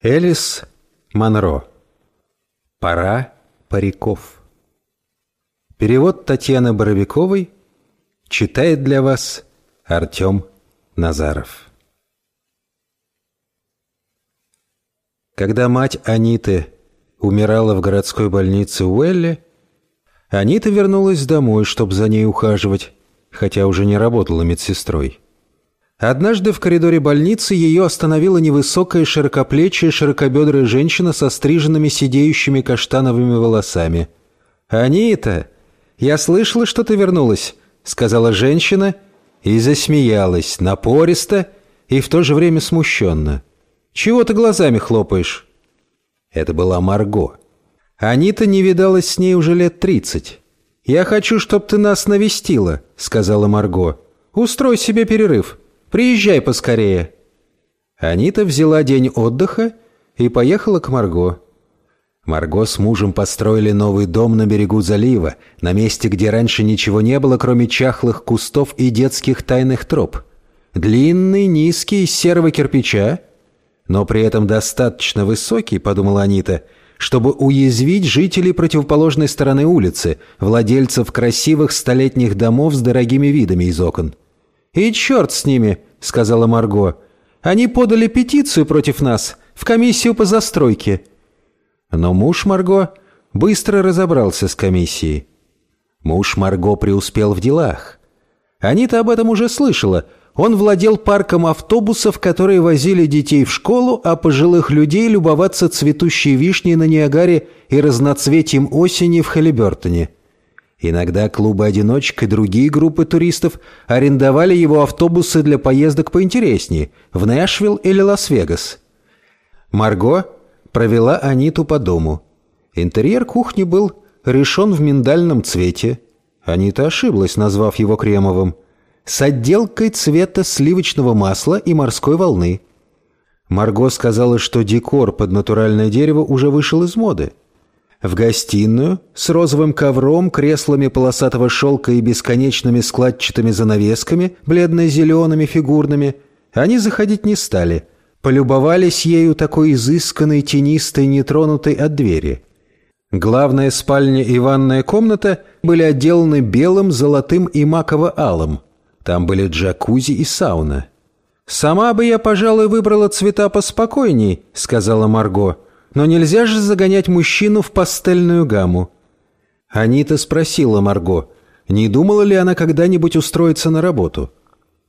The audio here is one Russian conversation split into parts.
Элис Монро. Пора париков. Перевод Татьяны Боровиковой читает для вас Артем Назаров. Когда мать Аниты умирала в городской больнице Уэлли, Анита вернулась домой, чтобы за ней ухаживать, хотя уже не работала медсестрой. Однажды в коридоре больницы ее остановила невысокая широкоплечая широкобедрая женщина со стриженными сидеющими каштановыми волосами. «Анита, я слышала, что ты вернулась», — сказала женщина и засмеялась, напористо и в то же время смущенно. «Чего ты глазами хлопаешь?» Это была Марго. Анита не видалась с ней уже лет тридцать. «Я хочу, чтоб ты нас навестила», — сказала Марго. «Устрой себе перерыв». Приезжай поскорее». Анита взяла день отдыха и поехала к Марго. Марго с мужем построили новый дом на берегу залива, на месте, где раньше ничего не было, кроме чахлых кустов и детских тайных троп. Длинный, низкий, из серого кирпича, но при этом достаточно высокий, подумала Анита, чтобы уязвить жителей противоположной стороны улицы, владельцев красивых столетних домов с дорогими видами из окон. «И черт с ними», — сказала Марго. «Они подали петицию против нас в комиссию по застройке». Но муж Марго быстро разобрался с комиссией. Муж Марго преуспел в делах. Анита об этом уже слышала. Он владел парком автобусов, которые возили детей в школу, а пожилых людей любоваться цветущей вишней на Ниагаре и разноцветием осени в Халибертоне. Иногда клубы-одиночек и другие группы туристов арендовали его автобусы для поездок поинтереснее в Нэшвилл или Лас-Вегас. Марго провела Аниту по дому. Интерьер кухни был решен в миндальном цвете. Анита ошиблась, назвав его кремовым. С отделкой цвета сливочного масла и морской волны. Марго сказала, что декор под натуральное дерево уже вышел из моды. В гостиную с розовым ковром, креслами полосатого шелка и бесконечными складчатыми занавесками, бледно-зелеными фигурными, они заходить не стали. Полюбовались ею такой изысканной, тенистой, нетронутой от двери. Главная спальня и ванная комната были отделаны белым, золотым и маково-алым. Там были джакузи и сауна. «Сама бы я, пожалуй, выбрала цвета поспокойней», — сказала Марго. Но нельзя же загонять мужчину в пастельную гамму. Анита спросила Марго, не думала ли она когда-нибудь устроиться на работу.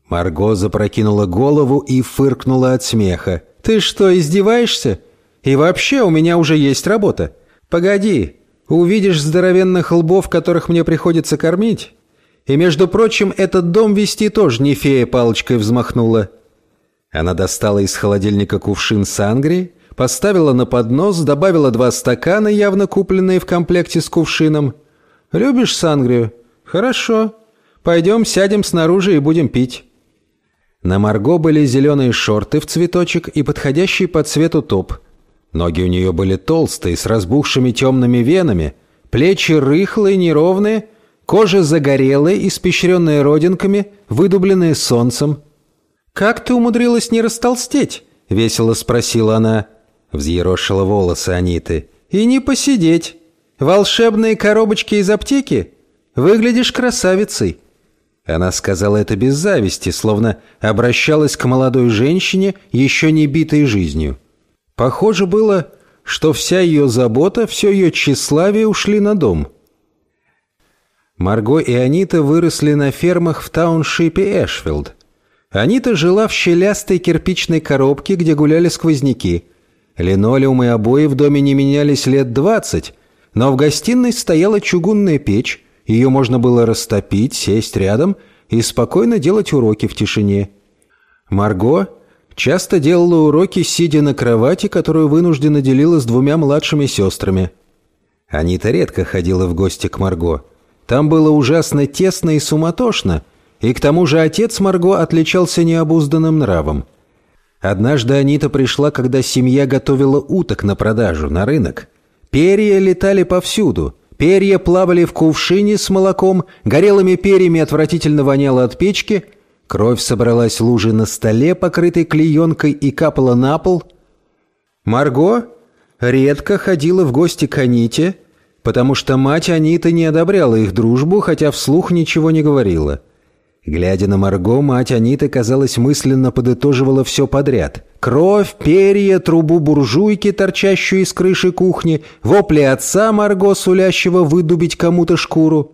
Марго запрокинула голову и фыркнула от смеха. «Ты что, издеваешься? И вообще у меня уже есть работа. Погоди, увидишь здоровенных лбов, которых мне приходится кормить? И, между прочим, этот дом вести тоже не фея палочкой взмахнула». Она достала из холодильника кувшин сангри, Поставила на поднос, добавила два стакана, явно купленные в комплекте с кувшином. «Любишь сангрию? Хорошо. Пойдем сядем снаружи и будем пить». На Марго были зеленые шорты в цветочек и подходящий по цвету топ. Ноги у нее были толстые, с разбухшими темными венами, плечи рыхлые, неровные, кожа загорелая, испещренная родинками, выдубленная солнцем. «Как ты умудрилась не растолстеть?» — весело спросила она. Взъерошила волосы Аниты. «И не посидеть. Волшебные коробочки из аптеки? Выглядишь красавицей». Она сказала это без зависти, словно обращалась к молодой женщине, еще не битой жизнью. Похоже было, что вся ее забота, все ее тщеславие ушли на дом. Марго и Анита выросли на фермах в тауншипе Эшфилд. Анита жила в щелястой кирпичной коробке, где гуляли сквозняки – Линолеум и обои в доме не менялись лет двадцать, но в гостиной стояла чугунная печь, ее можно было растопить, сесть рядом и спокойно делать уроки в тишине. Марго часто делала уроки, сидя на кровати, которую вынужденно делила с двумя младшими сестрами. Анита редко ходила в гости к Марго. Там было ужасно тесно и суматошно, и к тому же отец Марго отличался необузданным нравом – Однажды Анита пришла, когда семья готовила уток на продажу, на рынок. Перья летали повсюду. Перья плавали в кувшине с молоком, горелыми перьями отвратительно воняло от печки, кровь собралась лужей на столе, покрытой клеенкой, и капала на пол. Марго редко ходила в гости к Аните, потому что мать Аниты не одобряла их дружбу, хотя вслух ничего не говорила. Глядя на Марго, мать Аниты, казалось, мысленно подытоживала все подряд. Кровь, перья, трубу буржуйки, торчащую из крыши кухни, вопли отца Марго, сулящего выдубить кому-то шкуру.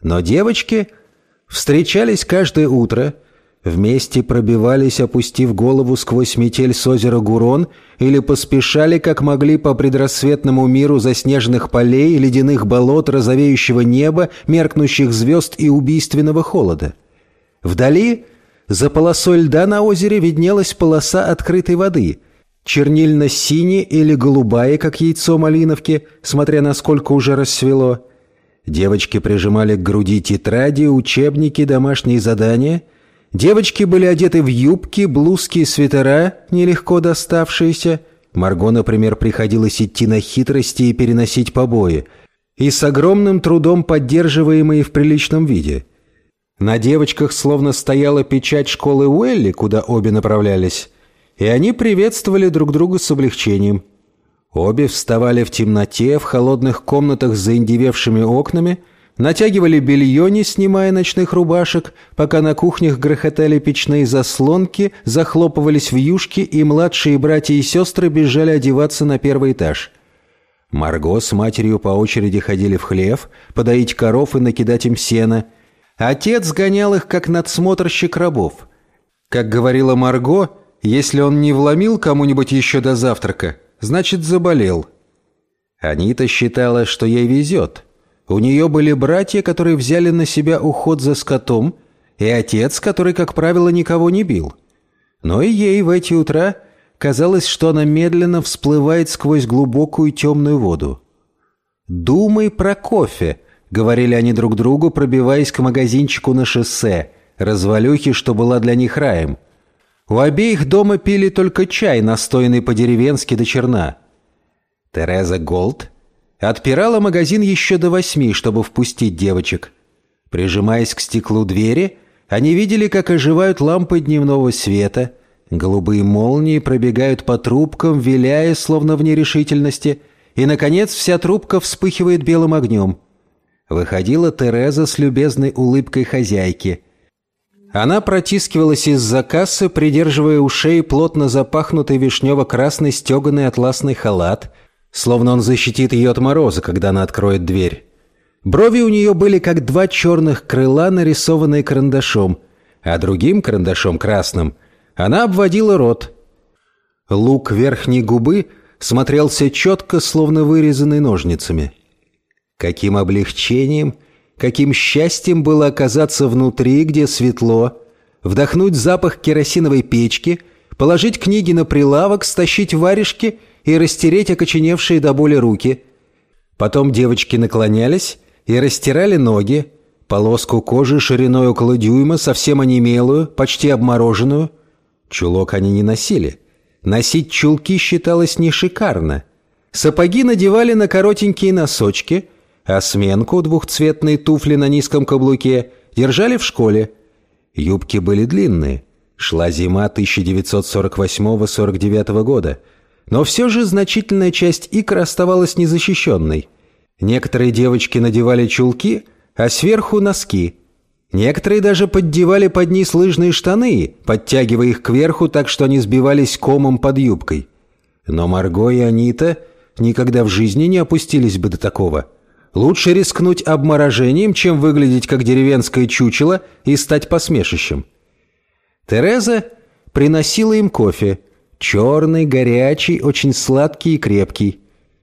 Но девочки встречались каждое утро – Вместе пробивались, опустив голову сквозь метель с озера Гурон, или поспешали, как могли, по предрассветному миру заснеженных полей, ледяных болот, розовеющего неба, меркнущих звезд и убийственного холода. Вдали, за полосой льда на озере, виднелась полоса открытой воды, чернильно-синяя или голубая, как яйцо малиновки, смотря насколько уже рассвело. Девочки прижимали к груди тетради, учебники, домашние задания — Девочки были одеты в юбки, блузки и свитера, нелегко доставшиеся. Марго, например, приходилось идти на хитрости и переносить побои. И с огромным трудом поддерживаемые в приличном виде. На девочках словно стояла печать школы Уэлли, куда обе направлялись. И они приветствовали друг друга с облегчением. Обе вставали в темноте, в холодных комнатах с заиндевевшими окнами – Натягивали белье, не снимая ночных рубашек, пока на кухнях грохотали печные заслонки, захлопывались в юшки, и младшие братья и сестры бежали одеваться на первый этаж. Марго с матерью по очереди ходили в хлев, подоить коров и накидать им сена. Отец гонял их, как надсмотрщик рабов. Как говорила Марго, если он не вломил кому-нибудь еще до завтрака, значит заболел. Анита считала, что ей везет – у нее были братья, которые взяли на себя уход за скотом, и отец, который, как правило, никого не бил. Но и ей в эти утра казалось, что она медленно всплывает сквозь глубокую темную воду. «Думай про кофе», — говорили они друг другу, пробиваясь к магазинчику на шоссе, развалюхи, что была для них раем. У обеих дома пили только чай, настоянный по-деревенски до черна. Тереза Голд — Отпирала магазин еще до восьми, чтобы впустить девочек. Прижимаясь к стеклу двери, они видели, как оживают лампы дневного света, голубые молнии пробегают по трубкам, виляя, словно в нерешительности, и, наконец, вся трубка вспыхивает белым огнем. Выходила Тереза с любезной улыбкой хозяйки. Она протискивалась из-за кассы, придерживая у шеи плотно запахнутый вишнево-красный стеганый атласный халат — словно он защитит ее от мороза, когда она откроет дверь. Брови у нее были как два черных крыла, нарисованные карандашом, а другим карандашом красным она обводила рот. Лук верхней губы смотрелся четко, словно вырезанный ножницами. Каким облегчением, каким счастьем было оказаться внутри, где светло, вдохнуть запах керосиновой печки, положить книги на прилавок, стащить варежки — и растереть окоченевшие до боли руки. Потом девочки наклонялись и растирали ноги, полоску кожи шириной около дюйма, совсем онемелую, почти обмороженную. Чулок они не носили. Носить чулки считалось не шикарно. Сапоги надевали на коротенькие носочки, а сменку, двухцветные туфли на низком каблуке, держали в школе. Юбки были длинные. Шла зима 1948-49 года – но все же значительная часть икр оставалась незащищенной. Некоторые девочки надевали чулки, а сверху носки. Некоторые даже поддевали под низ лыжные штаны, подтягивая их кверху так, что они сбивались комом под юбкой. Но Марго и Анита никогда в жизни не опустились бы до такого. Лучше рискнуть обморожением, чем выглядеть как деревенское чучело и стать посмешищем. Тереза приносила им кофе – Черный, горячий, очень сладкий и крепкий.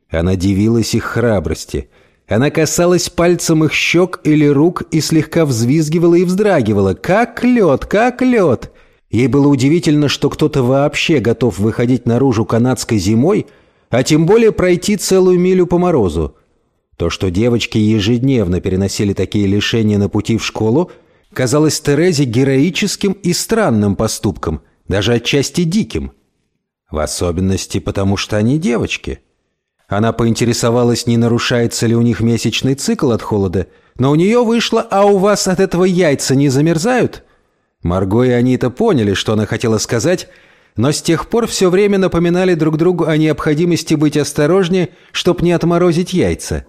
Она дивилась их храбрости. Она касалась пальцем их щек или рук и слегка взвизгивала и вздрагивала. Как лед, как лед! Ей было удивительно, что кто-то вообще готов выходить наружу канадской зимой, а тем более пройти целую милю по морозу. То, что девочки ежедневно переносили такие лишения на пути в школу, казалось Терезе героическим и странным поступком, даже отчасти диким. В особенности потому, что они девочки. Она поинтересовалась, не нарушается ли у них месячный цикл от холода, но у нее вышло «А у вас от этого яйца не замерзают?» Марго и Анита поняли, что она хотела сказать, но с тех пор все время напоминали друг другу о необходимости быть осторожнее, чтоб не отморозить яйца.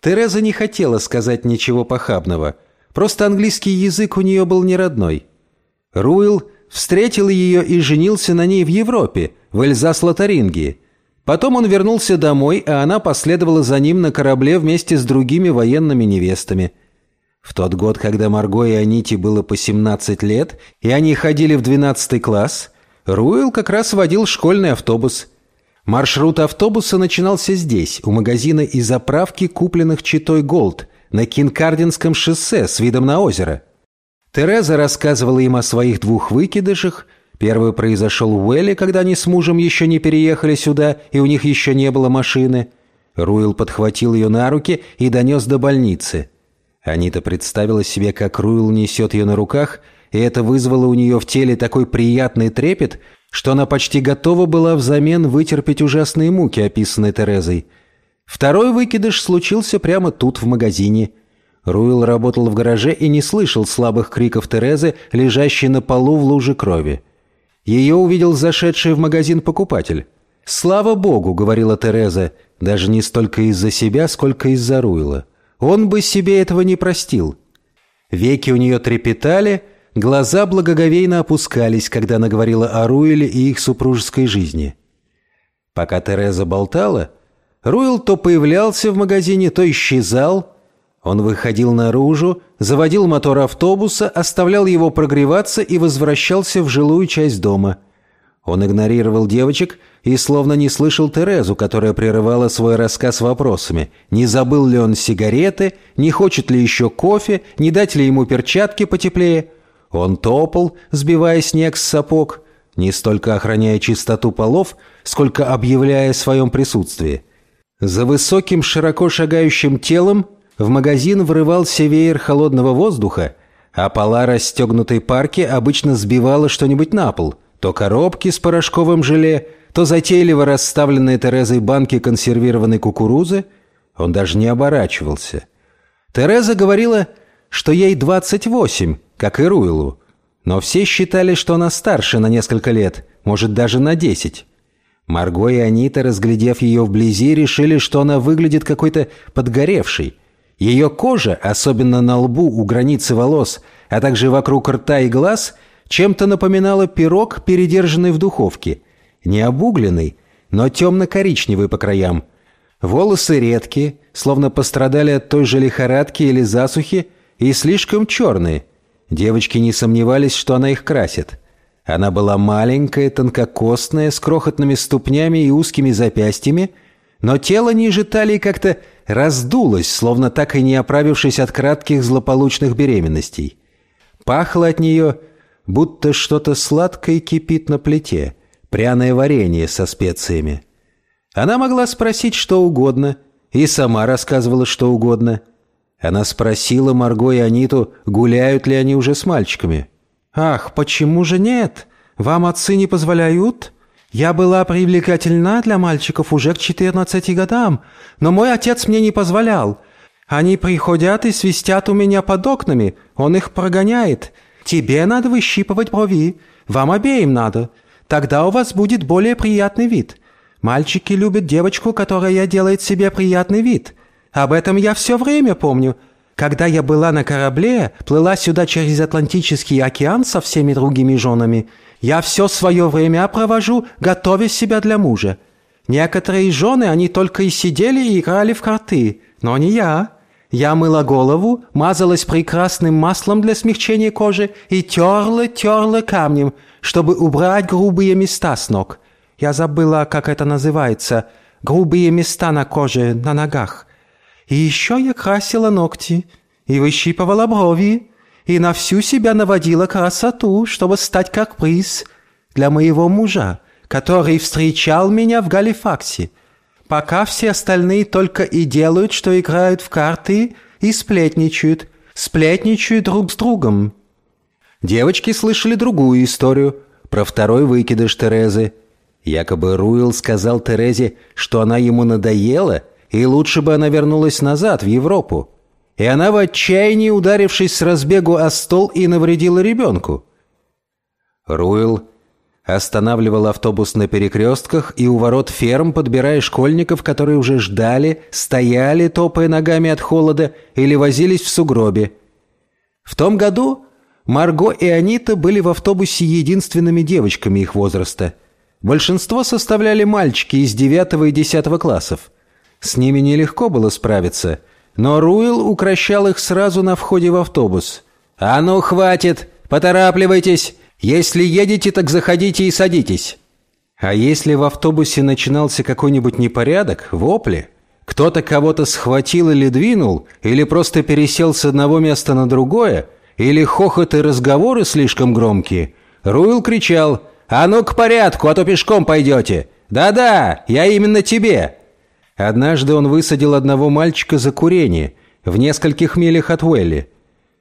Тереза не хотела сказать ничего похабного, просто английский язык у нее был не родной. Руил встретил ее и женился на ней в Европе, в Эльзас-Лотарингии. Потом он вернулся домой, а она последовала за ним на корабле вместе с другими военными невестами. В тот год, когда Марго и Аните было по 17 лет, и они ходили в 12 класс, Руил как раз водил школьный автобус. Маршрут автобуса начинался здесь, у магазина и заправки, купленных Читой Голд, на Кинкардинском шоссе с видом на озеро. Тереза рассказывала им о своих двух выкидышах. Первый произошел в Уэлле, когда они с мужем еще не переехали сюда, и у них еще не было машины. Руил подхватил ее на руки и донес до больницы. Анита представила себе, как Руил несет ее на руках, и это вызвало у нее в теле такой приятный трепет, что она почти готова была взамен вытерпеть ужасные муки, описанные Терезой. Второй выкидыш случился прямо тут, в магазине – Руил работал в гараже и не слышал слабых криков Терезы, лежащей на полу в луже крови. Ее увидел зашедший в магазин покупатель. «Слава богу», — говорила Тереза, даже не столько из-за себя, сколько из-за Руила. «Он бы себе этого не простил». Веки у нее трепетали, глаза благоговейно опускались, когда она говорила о Руиле и их супружеской жизни. Пока Тереза болтала, Руил то появлялся в магазине, то исчезал — он выходил наружу, заводил мотор автобуса, оставлял его прогреваться и возвращался в жилую часть дома. Он игнорировал девочек и словно не слышал Терезу, которая прерывала свой рассказ вопросами. Не забыл ли он сигареты, не хочет ли еще кофе, не дать ли ему перчатки потеплее. Он топал, сбивая снег с сапог, не столько охраняя чистоту полов, сколько объявляя о своем присутствии. За высоким широко шагающим телом в магазин врывался веер холодного воздуха, а пола расстегнутой парки обычно сбивала что-нибудь на пол. То коробки с порошковым желе, то затейливо расставленные Терезой банки консервированной кукурузы. Он даже не оборачивался. Тереза говорила, что ей 28, как и Руилу. Но все считали, что она старше на несколько лет, может, даже на 10. Марго и Анита, разглядев ее вблизи, решили, что она выглядит какой-то подгоревшей – ее кожа, особенно на лбу у границы волос, а также вокруг рта и глаз, чем-то напоминала пирог, передержанный в духовке. Не обугленный, но темно-коричневый по краям. Волосы редкие, словно пострадали от той же лихорадки или засухи, и слишком черные. Девочки не сомневались, что она их красит. Она была маленькая, тонкокостная, с крохотными ступнями и узкими запястьями, но тело ниже талии как-то раздулась, словно так и не оправившись от кратких злополучных беременностей. Пахло от нее, будто что-то сладкое кипит на плите, пряное варенье со специями. Она могла спросить что угодно, и сама рассказывала что угодно. Она спросила Марго и Аниту, гуляют ли они уже с мальчиками. «Ах, почему же нет? Вам отцы не позволяют?» Я была привлекательна для мальчиков уже к 14 годам, но мой отец мне не позволял. Они приходят и свистят у меня под окнами, он их прогоняет. Тебе надо выщипывать брови, вам обеим надо. Тогда у вас будет более приятный вид. Мальчики любят девочку, которая делает себе приятный вид. Об этом я все время помню. Когда я была на корабле, плыла сюда через Атлантический океан со всеми другими женами – я все свое время провожу, готовя себя для мужа. Некоторые жены, они только и сидели и играли в карты, но не я. Я мыла голову, мазалась прекрасным маслом для смягчения кожи и терла-терла камнем, чтобы убрать грубые места с ног. Я забыла, как это называется. Грубые места на коже, на ногах. И еще я красила ногти и выщипывала брови и на всю себя наводила красоту, чтобы стать как приз для моего мужа, который встречал меня в Галифаксе. Пока все остальные только и делают, что играют в карты и сплетничают, сплетничают друг с другом. Девочки слышали другую историю про второй выкидыш Терезы. Якобы Руил сказал Терезе, что она ему надоела, и лучше бы она вернулась назад, в Европу и она в отчаянии, ударившись с разбегу о стол, и навредила ребенку. Руил Останавливал автобус на перекрестках и у ворот ферм, подбирая школьников, которые уже ждали, стояли, топая ногами от холода, или возились в сугробе. В том году Марго и Анита были в автобусе единственными девочками их возраста. Большинство составляли мальчики из 9 и 10 классов. С ними нелегко было справиться, но Руил укращал их сразу на входе в автобус. «А ну, хватит! Поторапливайтесь! Если едете, так заходите и садитесь!» А если в автобусе начинался какой-нибудь непорядок, вопли, кто-то кого-то схватил или двинул, или просто пересел с одного места на другое, или хохот и разговоры слишком громкие, Руил кричал «А ну к порядку, а то пешком пойдете!» «Да-да, я именно тебе!» Однажды он высадил одного мальчика за курение в нескольких милях от Уэлли.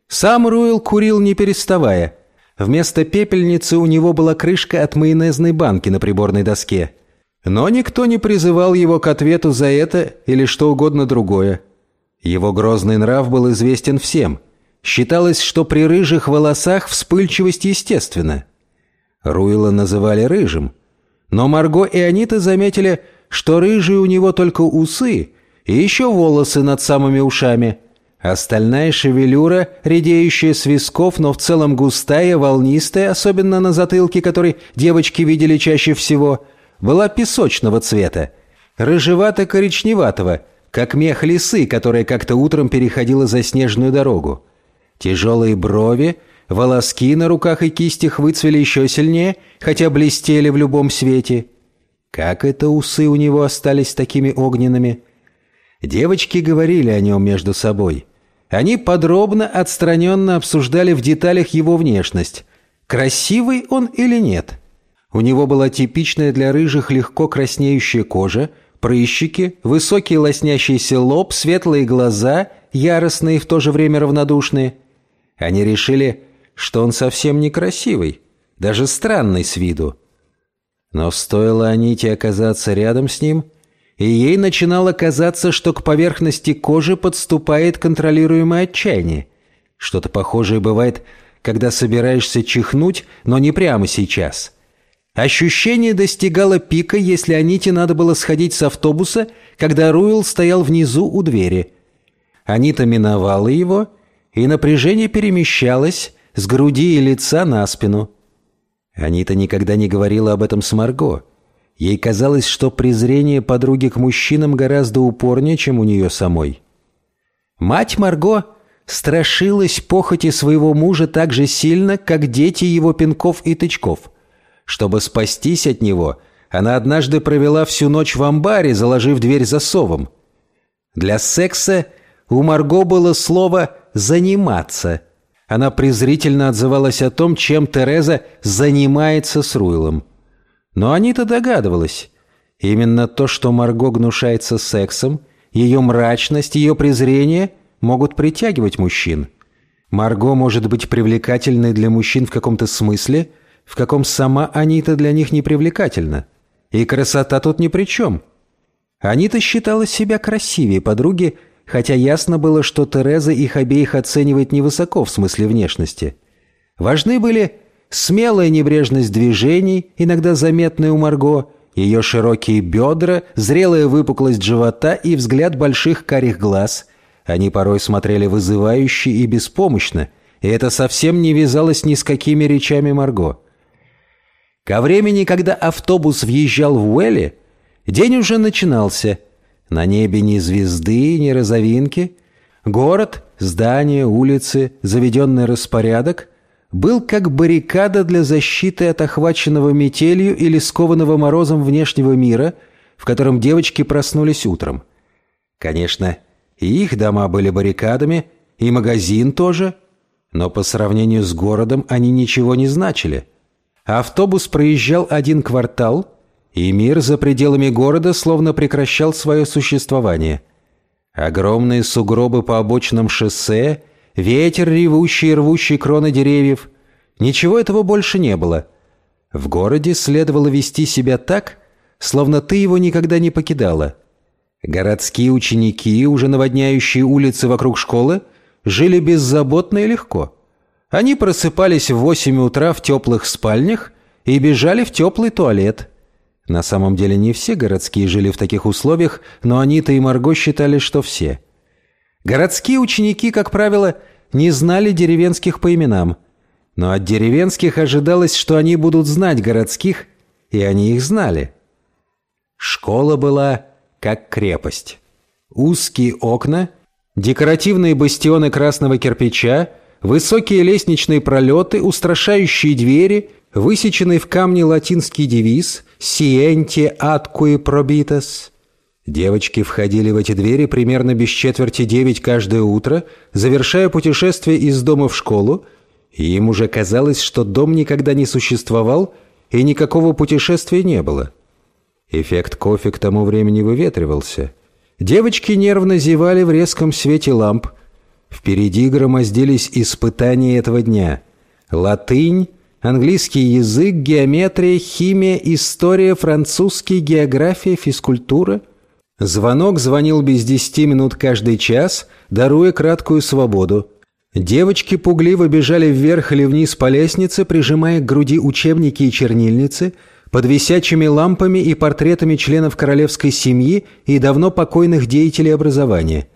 Сам Руил курил не переставая. Вместо пепельницы у него была крышка от майонезной банки на приборной доске. Но никто не призывал его к ответу за это или что угодно другое. Его грозный нрав был известен всем. Считалось, что при рыжих волосах вспыльчивость естественна. Руила называли рыжим. Но Марго и Анита заметили, что рыжие у него только усы и еще волосы над самыми ушами – Остальная шевелюра, редеющая с висков, но в целом густая, волнистая, особенно на затылке, который девочки видели чаще всего, была песочного цвета, рыжевато-коричневатого, как мех лисы, которая как-то утром переходила за снежную дорогу. Тяжелые брови, волоски на руках и кистях выцвели еще сильнее, хотя блестели в любом свете. Как это усы у него остались такими огненными? Девочки говорили о нем между собой. Они подробно, отстраненно обсуждали в деталях его внешность. Красивый он или нет? У него была типичная для рыжих легко краснеющая кожа, прыщики, высокий лоснящийся лоб, светлые глаза, яростные и в то же время равнодушные. Они решили, что он совсем некрасивый, даже странный с виду. Но стоило Аните оказаться рядом с ним – и ей начинало казаться, что к поверхности кожи подступает контролируемое отчаяние. Что-то похожее бывает, когда собираешься чихнуть, но не прямо сейчас. Ощущение достигало пика, если Аните надо было сходить с автобуса, когда Руэлл стоял внизу у двери. Анита миновала его, и напряжение перемещалось с груди и лица на спину. Анита никогда не говорила об этом с Марго. Ей казалось, что презрение подруги к мужчинам гораздо упорнее, чем у нее самой. Мать Марго страшилась похоти своего мужа так же сильно, как дети его пинков и тычков. Чтобы спастись от него, она однажды провела всю ночь в амбаре, заложив дверь засовом. Для секса у Марго было слово «заниматься». Она презрительно отзывалась о том, чем Тереза занимается с Руйлом. Но Анита догадывалась. Именно то, что Марго гнушается сексом, ее мрачность, ее презрение могут притягивать мужчин. Марго может быть привлекательной для мужчин в каком-то смысле, в каком сама Анита для них не привлекательна. И красота тут ни при чем. Анита считала себя красивее подруги, хотя ясно было, что Тереза их обеих оценивает невысоко в смысле внешности. Важны были смелая небрежность движений, иногда заметная у Марго, ее широкие бедра, зрелая выпуклость живота и взгляд больших карих глаз. Они порой смотрели вызывающе и беспомощно, и это совсем не вязалось ни с какими речами Марго. Ко времени, когда автобус въезжал в Уэлли, день уже начинался. На небе ни звезды, ни розовинки. Город, здания, улицы, заведенный распорядок — был как баррикада для защиты от охваченного метелью или скованного морозом внешнего мира, в котором девочки проснулись утром. Конечно, и их дома были баррикадами, и магазин тоже, но по сравнению с городом они ничего не значили. Автобус проезжал один квартал, и мир за пределами города словно прекращал свое существование. Огромные сугробы по обочинам шоссе – ветер, ревущий и рвущий кроны деревьев. Ничего этого больше не было. В городе следовало вести себя так, словно ты его никогда не покидала. Городские ученики, уже наводняющие улицы вокруг школы, жили беззаботно и легко. Они просыпались в восемь утра в теплых спальнях и бежали в теплый туалет. На самом деле не все городские жили в таких условиях, но Анита и Марго считали, что все. Городские ученики, как правило, не знали деревенских по именам. Но от деревенских ожидалось, что они будут знать городских, и они их знали. Школа была как крепость. Узкие окна, декоративные бастионы красного кирпича, высокие лестничные пролеты, устрашающие двери, высеченный в камне латинский девиз «Сиенте аткуи пробитас». Девочки входили в эти двери примерно без четверти девять каждое утро, завершая путешествие из дома в школу, и им уже казалось, что дом никогда не существовал и никакого путешествия не было. Эффект кофе к тому времени выветривался. Девочки нервно зевали в резком свете ламп. Впереди громоздились испытания этого дня. Латынь, английский язык, геометрия, химия, история, французский, география, физкультура. Звонок звонил без десяти минут каждый час, даруя краткую свободу. Девочки пугливо бежали вверх или вниз по лестнице, прижимая к груди учебники и чернильницы – под висячими лампами и портретами членов королевской семьи и давно покойных деятелей образования.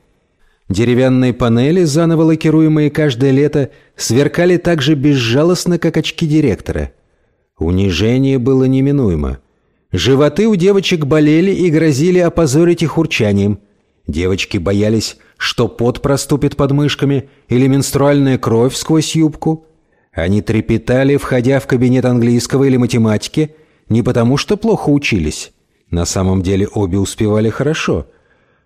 Деревянные панели, заново лакируемые каждое лето, сверкали так же безжалостно, как очки директора. Унижение было неминуемо. Животы у девочек болели и грозили опозорить их урчанием. Девочки боялись, что пот проступит под мышками или менструальная кровь сквозь юбку. Они трепетали, входя в кабинет английского или математики – не потому, что плохо учились. На самом деле обе успевали хорошо.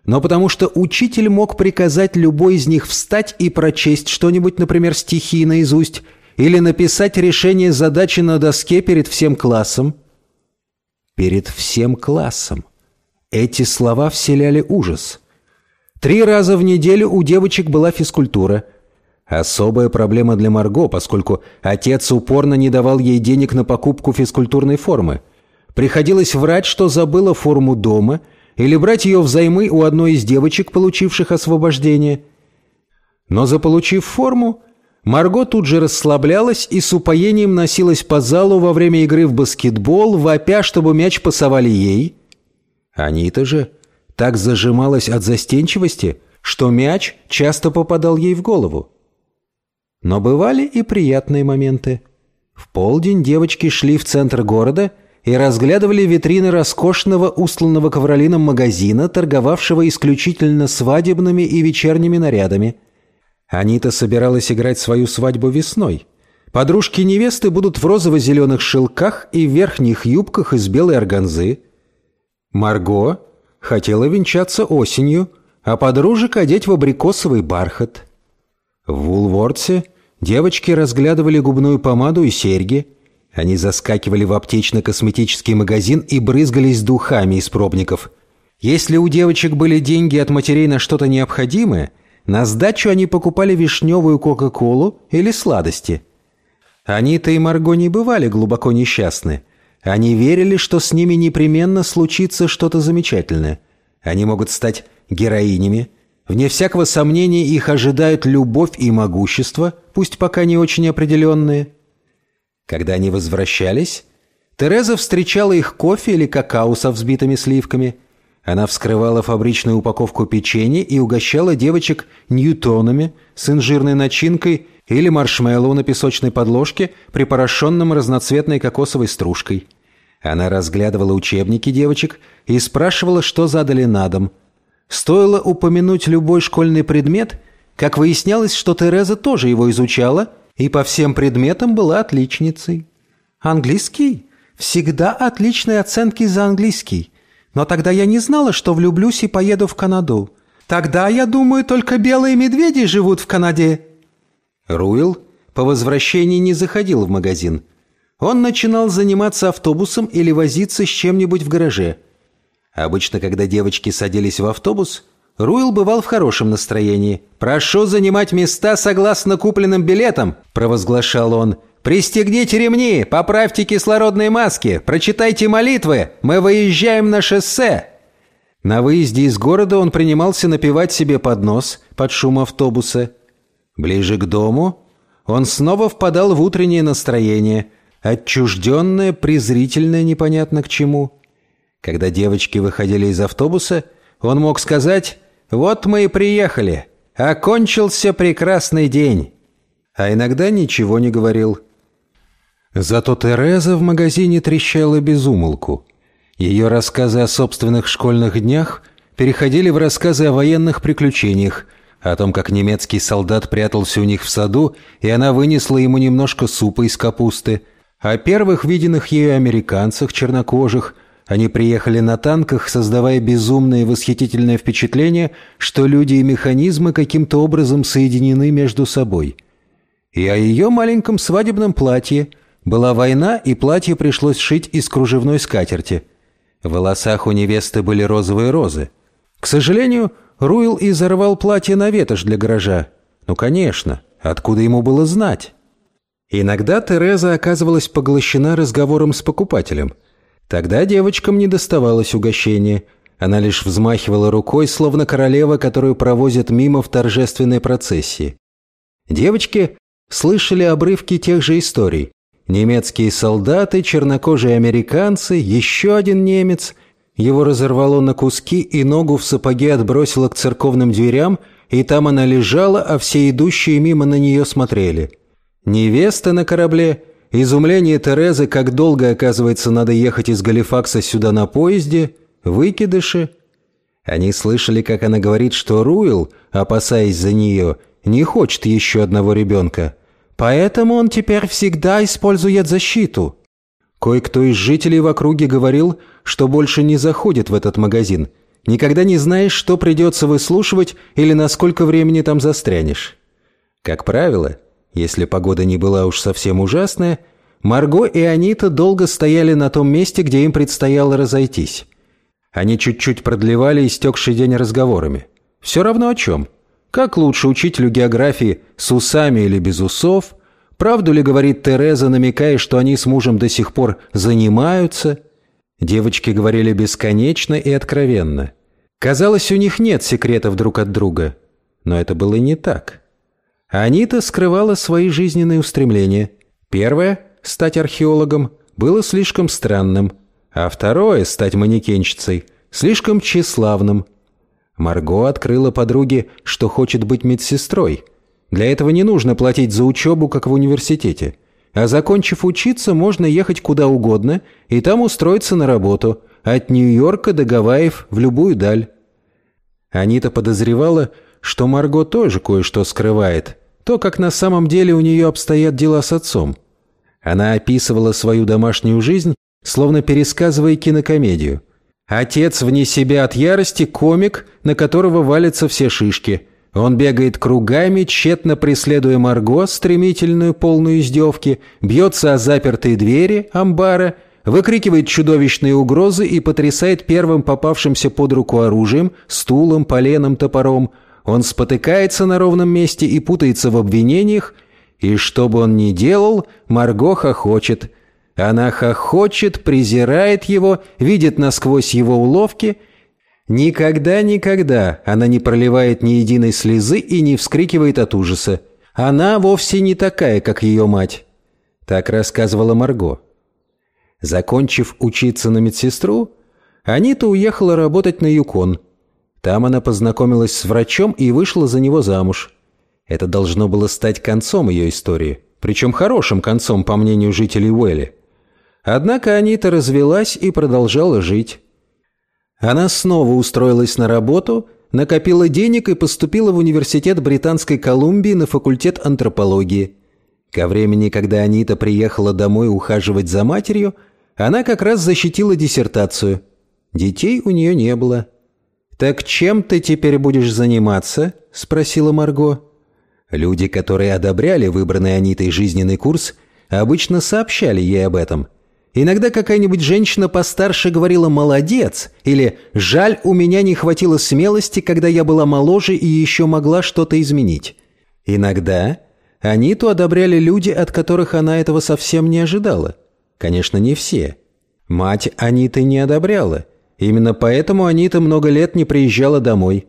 Но потому что учитель мог приказать любой из них встать и прочесть что-нибудь, например, стихи наизусть, или написать решение задачи на доске перед всем классом. Перед всем классом. Эти слова вселяли ужас. Три раза в неделю у девочек была физкультура – Особая проблема для Марго, поскольку отец упорно не давал ей денег на покупку физкультурной формы. Приходилось врать, что забыла форму дома, или брать ее взаймы у одной из девочек, получивших освобождение. Но заполучив форму, Марго тут же расслаблялась и с упоением носилась по залу во время игры в баскетбол, вопя, чтобы мяч пасовали ей. Анита же так зажималась от застенчивости, что мяч часто попадал ей в голову. Но бывали и приятные моменты. В полдень девочки шли в центр города и разглядывали витрины роскошного, устланного ковролином магазина, торговавшего исключительно свадебными и вечерними нарядами. Анита собиралась играть свою свадьбу весной. Подружки невесты будут в розово-зеленых шелках и верхних юбках из белой органзы. Марго хотела венчаться осенью, а подружек одеть в абрикосовый бархат. В Вулворте Девочки разглядывали губную помаду и серьги. Они заскакивали в аптечно-косметический магазин и брызгались духами из пробников. Если у девочек были деньги от матерей на что-то необходимое, на сдачу они покупали вишневую Кока-Колу или сладости. Они-то и Марго не бывали глубоко несчастны. Они верили, что с ними непременно случится что-то замечательное. Они могут стать героинями, Вне всякого сомнения их ожидают любовь и могущество, пусть пока не очень определенные. Когда они возвращались, Тереза встречала их кофе или какао со взбитыми сливками. Она вскрывала фабричную упаковку печенья и угощала девочек ньютонами с инжирной начинкой или маршмеллоу на песочной подложке, припорошенным разноцветной кокосовой стружкой. Она разглядывала учебники девочек и спрашивала, что задали на дом – Стоило упомянуть любой школьный предмет, как выяснялось, что Тереза тоже его изучала и по всем предметам была отличницей. Английский? Всегда отличные оценки за английский. Но тогда я не знала, что влюблюсь и поеду в Канаду. Тогда, я думаю, только белые медведи живут в Канаде. Руил по возвращении не заходил в магазин. Он начинал заниматься автобусом или возиться с чем-нибудь в гараже – Обычно, когда девочки садились в автобус, Руил бывал в хорошем настроении. «Прошу занимать места согласно купленным билетам», – провозглашал он. «Пристегните ремни, поправьте кислородные маски, прочитайте молитвы, мы выезжаем на шоссе». На выезде из города он принимался напевать себе под нос под шум автобуса. Ближе к дому он снова впадал в утреннее настроение – отчужденное, презрительное непонятно к чему. Когда девочки выходили из автобуса, он мог сказать «Вот мы и приехали, окончился прекрасный день», а иногда ничего не говорил. Зато Тереза в магазине трещала без умолку. Ее рассказы о собственных школьных днях переходили в рассказы о военных приключениях, о том, как немецкий солдат прятался у них в саду, и она вынесла ему немножко супа из капусты, о первых виденных ею американцах чернокожих. Они приехали на танках, создавая безумное и восхитительное впечатление, что люди и механизмы каким-то образом соединены между собой. И о ее маленьком свадебном платье – была война, и платье пришлось шить из кружевной скатерти. В волосах у невесты были розовые розы. К сожалению, Руил изорвал платье на ветошь для гаража. Ну, конечно, откуда ему было знать? Иногда Тереза оказывалась поглощена разговором с покупателем. Тогда девочкам не доставалось угощения. Она лишь взмахивала рукой, словно королева, которую провозят мимо в торжественной процессии. Девочки слышали обрывки тех же историй. Немецкие солдаты, чернокожие американцы, еще один немец. Его разорвало на куски и ногу в сапоге отбросило к церковным дверям, и там она лежала, а все идущие мимо на нее смотрели. Невеста на корабле, изумление Терезы, как долго, оказывается, надо ехать из Галифакса сюда на поезде, выкидыши. Они слышали, как она говорит, что Руил, опасаясь за нее, не хочет еще одного ребенка – Поэтому он теперь всегда использует защиту. Кое-кто из жителей в округе говорил, что больше не заходит в этот магазин. Никогда не знаешь, что придется выслушивать или на сколько времени там застрянешь. Как правило, если погода не была уж совсем ужасная, Марго и Анита долго стояли на том месте, где им предстояло разойтись. Они чуть-чуть продлевали истекший день разговорами. Все равно о чем – как лучше учителю географии с усами или без усов? Правду ли говорит Тереза, намекая, что они с мужем до сих пор занимаются? Девочки говорили бесконечно и откровенно. Казалось, у них нет секретов друг от друга. Но это было не так. Анита скрывала свои жизненные устремления. Первое – стать археологом – было слишком странным, а второе – стать манекенщицей – слишком тщеславным – Марго открыла подруге, что хочет быть медсестрой. Для этого не нужно платить за учебу, как в университете. А закончив учиться, можно ехать куда угодно и там устроиться на работу, от Нью-Йорка до Гавайев в любую даль. Анита подозревала, что Марго тоже кое-что скрывает, то, как на самом деле у нее обстоят дела с отцом. Она описывала свою домашнюю жизнь, словно пересказывая кинокомедию – Отец вне себя от ярости комик, на которого валятся все шишки. Он бегает кругами, тщетно преследуя Марго, стремительную, полную издевки, бьется о запертые двери амбара, выкрикивает чудовищные угрозы и потрясает первым попавшимся под руку оружием, стулом, поленом, топором. Он спотыкается на ровном месте и путается в обвинениях, и что бы он ни делал, Марго хохочет – она хохочет, презирает его, видит насквозь его уловки. Никогда-никогда она не проливает ни единой слезы и не вскрикивает от ужаса. Она вовсе не такая, как ее мать. Так рассказывала Марго. Закончив учиться на медсестру, Анита уехала работать на Юкон. Там она познакомилась с врачом и вышла за него замуж. Это должно было стать концом ее истории. Причем хорошим концом, по мнению жителей Уэлли. Однако Анита развелась и продолжала жить. Она снова устроилась на работу, накопила денег и поступила в университет Британской Колумбии на факультет антропологии. Ко времени, когда Анита приехала домой ухаживать за матерью, она как раз защитила диссертацию. Детей у нее не было. «Так чем ты теперь будешь заниматься?» – спросила Марго. Люди, которые одобряли выбранный Анитой жизненный курс, обычно сообщали ей об этом – Иногда какая-нибудь женщина постарше говорила «молодец» или «жаль, у меня не хватило смелости, когда я была моложе и еще могла что-то изменить». Иногда Аниту одобряли люди, от которых она этого совсем не ожидала. Конечно, не все. Мать Аниты не одобряла. Именно поэтому Анита много лет не приезжала домой.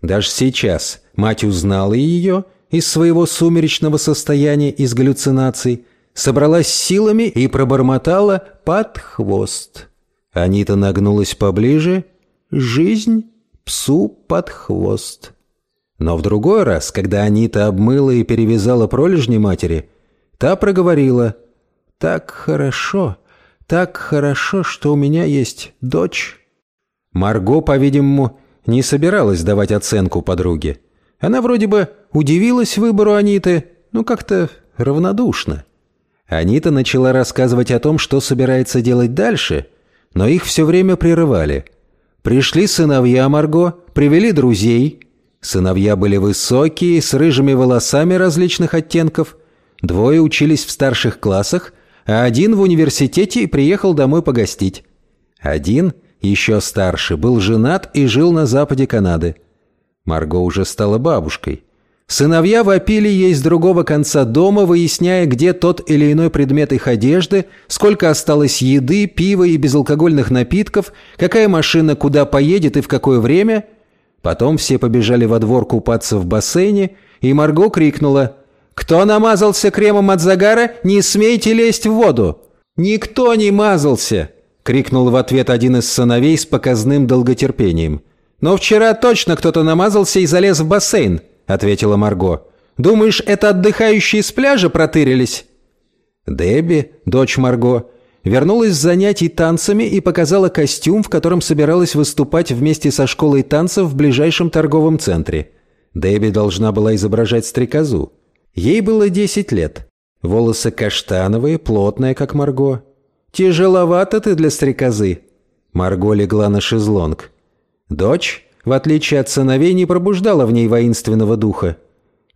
Даже сейчас мать узнала ее из своего сумеречного состояния, из галлюцинаций – собралась силами и пробормотала под хвост. Анита нагнулась поближе. «Жизнь псу под хвост». Но в другой раз, когда Анита обмыла и перевязала пролежни матери, та проговорила «Так хорошо, так хорошо, что у меня есть дочь». Марго, по-видимому, не собиралась давать оценку подруге. Она вроде бы удивилась выбору Аниты, но как-то равнодушно. Анита начала рассказывать о том, что собирается делать дальше, но их все время прерывали. Пришли сыновья Марго, привели друзей. Сыновья были высокие, с рыжими волосами различных оттенков. Двое учились в старших классах, а один в университете и приехал домой погостить. Один, еще старше, был женат и жил на западе Канады. Марго уже стала бабушкой. Сыновья вопили ей с другого конца дома, выясняя, где тот или иной предмет их одежды, сколько осталось еды, пива и безалкогольных напитков, какая машина куда поедет и в какое время. Потом все побежали во двор купаться в бассейне, и Марго крикнула «Кто намазался кремом от загара, не смейте лезть в воду!» «Никто не мазался!» — крикнул в ответ один из сыновей с показным долготерпением. «Но вчера точно кто-то намазался и залез в бассейн. — ответила Марго. «Думаешь, это отдыхающие с пляжа протырились?» Дебби, дочь Марго, вернулась с занятий танцами и показала костюм, в котором собиралась выступать вместе со школой танцев в ближайшем торговом центре. Дебби должна была изображать стрекозу. Ей было 10 лет. Волосы каштановые, плотные, как Марго. «Тяжеловато ты для стрекозы». Марго легла на шезлонг. Дочь в отличие от сыновей, не пробуждала в ней воинственного духа.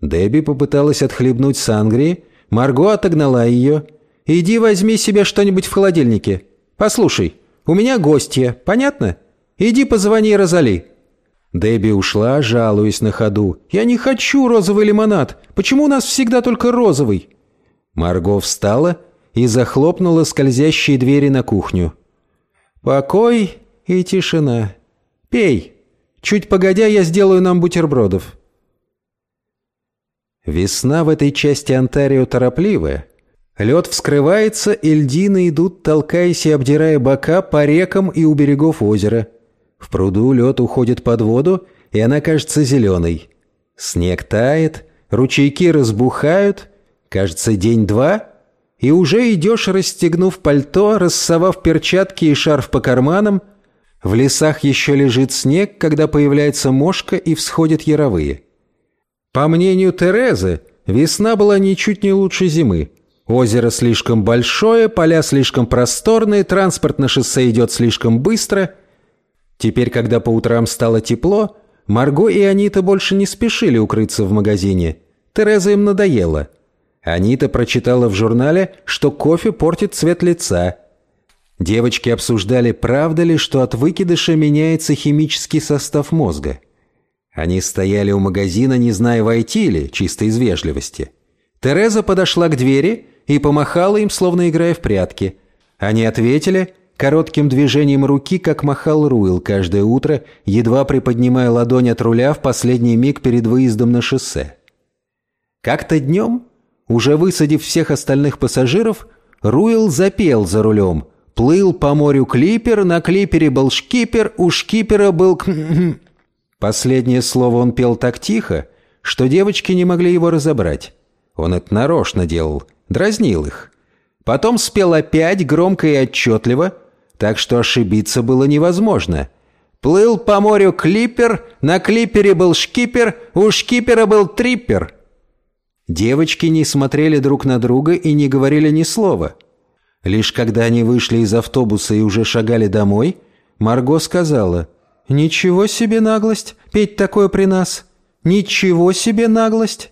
Дебби попыталась отхлебнуть сангрии, Марго отогнала ее. «Иди возьми себе что-нибудь в холодильнике. Послушай, у меня гостья, понятно? Иди позвони Розали». Дебби ушла, жалуясь на ходу. «Я не хочу розовый лимонад. Почему у нас всегда только розовый?» Марго встала и захлопнула скользящие двери на кухню. «Покой и тишина. Пей». Чуть погодя, я сделаю нам бутербродов». Весна в этой части Онтарио торопливая. Лед вскрывается, и льдины идут, толкаясь и обдирая бока по рекам и у берегов озера. В пруду лед уходит под воду, и она кажется зеленой. Снег тает, ручейки разбухают, кажется, день-два, и уже идешь, расстегнув пальто, рассовав перчатки и шарф по карманам – в лесах еще лежит снег, когда появляется мошка и всходят яровые. По мнению Терезы, весна была ничуть не лучше зимы. Озеро слишком большое, поля слишком просторные, транспорт на шоссе идет слишком быстро. Теперь, когда по утрам стало тепло, Марго и Анита больше не спешили укрыться в магазине. Тереза им надоела. Анита прочитала в журнале, что кофе портит цвет лица – Девочки обсуждали, правда ли, что от выкидыша меняется химический состав мозга. Они стояли у магазина, не зная, войти ли, чисто из вежливости. Тереза подошла к двери и помахала им, словно играя в прятки. Они ответили коротким движением руки, как махал Руил каждое утро, едва приподнимая ладонь от руля в последний миг перед выездом на шоссе. Как-то днем, уже высадив всех остальных пассажиров, Руил запел за рулем – Плыл по морю клипер, на клипере был шкипер, у шкипера был... Последнее слово он пел так тихо, что девочки не могли его разобрать. Он это нарочно делал, дразнил их. Потом спел опять громко и отчетливо, так что ошибиться было невозможно. Плыл по морю клипер, на клипере был шкипер, у шкипера был триппер. Девочки не смотрели друг на друга и не говорили ни слова — Лишь когда они вышли из автобуса и уже шагали домой, Марго сказала, «Ничего себе наглость, петь такое при нас! Ничего себе наглость!»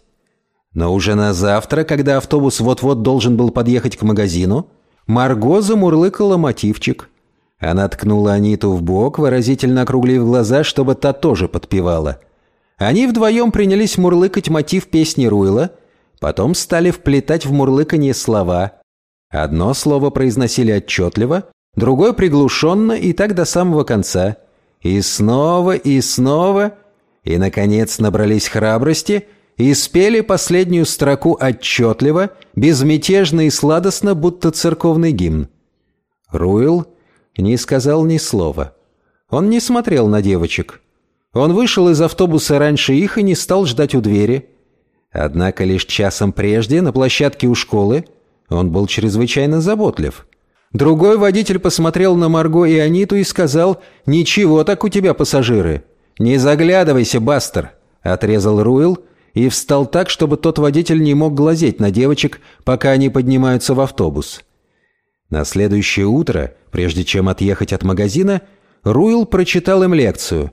Но уже на завтра, когда автобус вот-вот должен был подъехать к магазину, Марго замурлыкала мотивчик. Она ткнула Аниту в бок, выразительно округлив глаза, чтобы та тоже подпевала. Они вдвоем принялись мурлыкать мотив песни Руйла, потом стали вплетать в мурлыканье слова Одно слово произносили отчетливо, другое приглушенно и так до самого конца. И снова, и снова, и, наконец, набрались храбрости и спели последнюю строку отчетливо, безмятежно и сладостно, будто церковный гимн. Руил не сказал ни слова. Он не смотрел на девочек. Он вышел из автобуса раньше их и не стал ждать у двери. Однако лишь часом прежде на площадке у школы он был чрезвычайно заботлив. Другой водитель посмотрел на Марго и Аниту и сказал «Ничего так у тебя, пассажиры». «Не заглядывайся, Бастер», — отрезал Руил и встал так, чтобы тот водитель не мог глазеть на девочек, пока они поднимаются в автобус. На следующее утро, прежде чем отъехать от магазина, Руил прочитал им лекцию.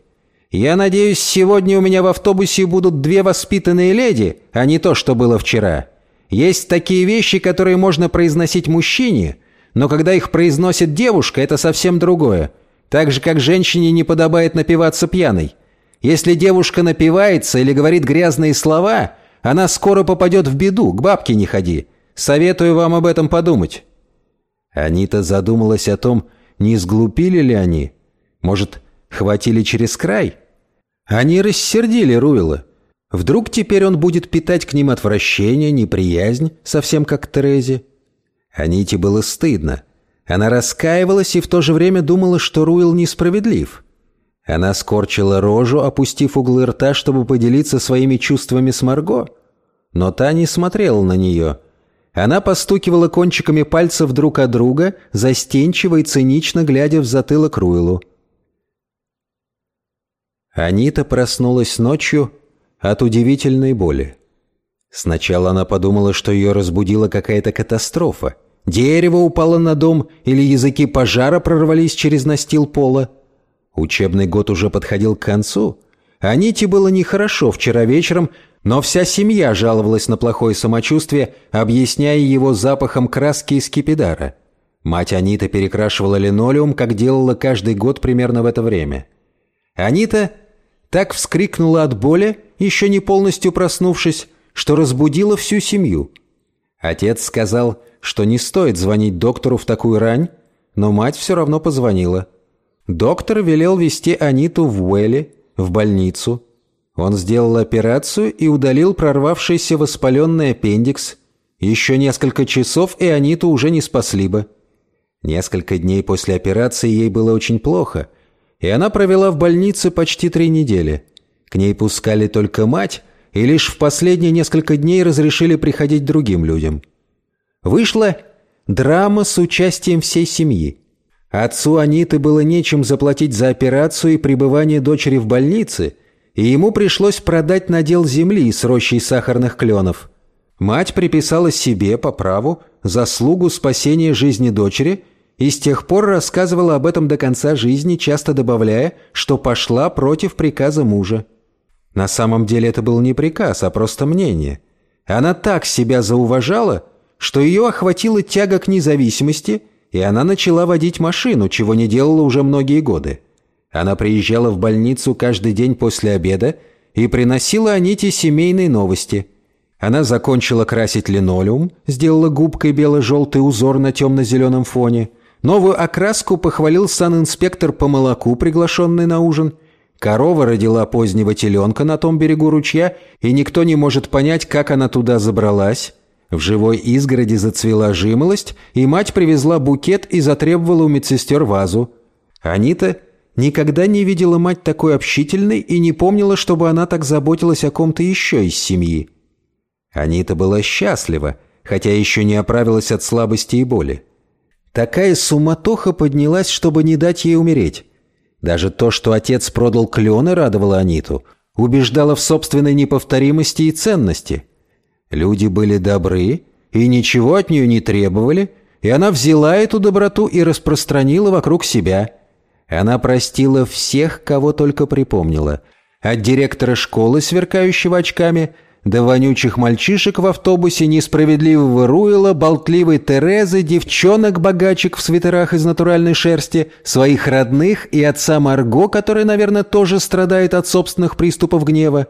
«Я надеюсь, сегодня у меня в автобусе будут две воспитанные леди, а не то, что было вчера. Есть такие вещи, которые можно произносить мужчине, но когда их произносит девушка, это совсем другое. Так же, как женщине не подобает напиваться пьяной. Если девушка напивается или говорит грязные слова, она скоро попадет в беду, к бабке не ходи. Советую вам об этом подумать». Анита задумалась о том, не сглупили ли они. Может, хватили через край? Они рассердили Руэла. Вдруг теперь он будет питать к ним отвращение, неприязнь, совсем как Терезе? Аните было стыдно. Она раскаивалась и в то же время думала, что Руэл несправедлив. Она скорчила рожу, опустив углы рта, чтобы поделиться своими чувствами с Марго. Но та не смотрела на нее – она постукивала кончиками пальцев друг от друга, застенчиво и цинично глядя в затылок Руэлу. Анита проснулась ночью от удивительной боли. Сначала она подумала, что ее разбудила какая-то катастрофа. Дерево упало на дом или языки пожара прорвались через настил пола. Учебный год уже подходил к концу. Аните было нехорошо вчера вечером, но вся семья жаловалась на плохое самочувствие, объясняя его запахом краски из скипидара. Мать Анита перекрашивала линолеум, как делала каждый год примерно в это время. Анита так вскрикнула от боли, еще не полностью проснувшись, что разбудила всю семью. Отец сказал, что не стоит звонить доктору в такую рань, но мать все равно позвонила. Доктор велел вести Аниту в Уэлли, в больницу, он сделал операцию и удалил прорвавшийся воспаленный аппендикс. Еще несколько часов, и Аниту уже не спасли бы. Несколько дней после операции ей было очень плохо, и она провела в больнице почти три недели. К ней пускали только мать, и лишь в последние несколько дней разрешили приходить другим людям. Вышла драма с участием всей семьи. Отцу Аниты было нечем заплатить за операцию и пребывание дочери в больнице – и ему пришлось продать надел земли с рощей сахарных кленов. Мать приписала себе по праву заслугу спасения жизни дочери и с тех пор рассказывала об этом до конца жизни, часто добавляя, что пошла против приказа мужа. На самом деле это был не приказ, а просто мнение. Она так себя зауважала, что ее охватила тяга к независимости, и она начала водить машину, чего не делала уже многие годы. Она приезжала в больницу каждый день после обеда и приносила Аните семейные новости. Она закончила красить линолеум, сделала губкой бело-желтый узор на темно-зеленом фоне. Новую окраску похвалил санинспектор по молоку, приглашенный на ужин. Корова родила позднего теленка на том берегу ручья, и никто не может понять, как она туда забралась. В живой изгороди зацвела жимолость, и мать привезла букет и затребовала у медсестер вазу. Анита никогда не видела мать такой общительной и не помнила, чтобы она так заботилась о ком-то еще из семьи. Анита была счастлива, хотя еще не оправилась от слабости и боли. Такая суматоха поднялась, чтобы не дать ей умереть. Даже то, что отец продал клены, радовало Аниту, убеждало в собственной неповторимости и ценности. Люди были добры и ничего от нее не требовали, и она взяла эту доброту и распространила вокруг себя – она простила всех, кого только припомнила. От директора школы, сверкающего очками, до вонючих мальчишек в автобусе, несправедливого Руэла, болтливой Терезы, девчонок-богачек в свитерах из натуральной шерсти, своих родных и отца Марго, который, наверное, тоже страдает от собственных приступов гнева.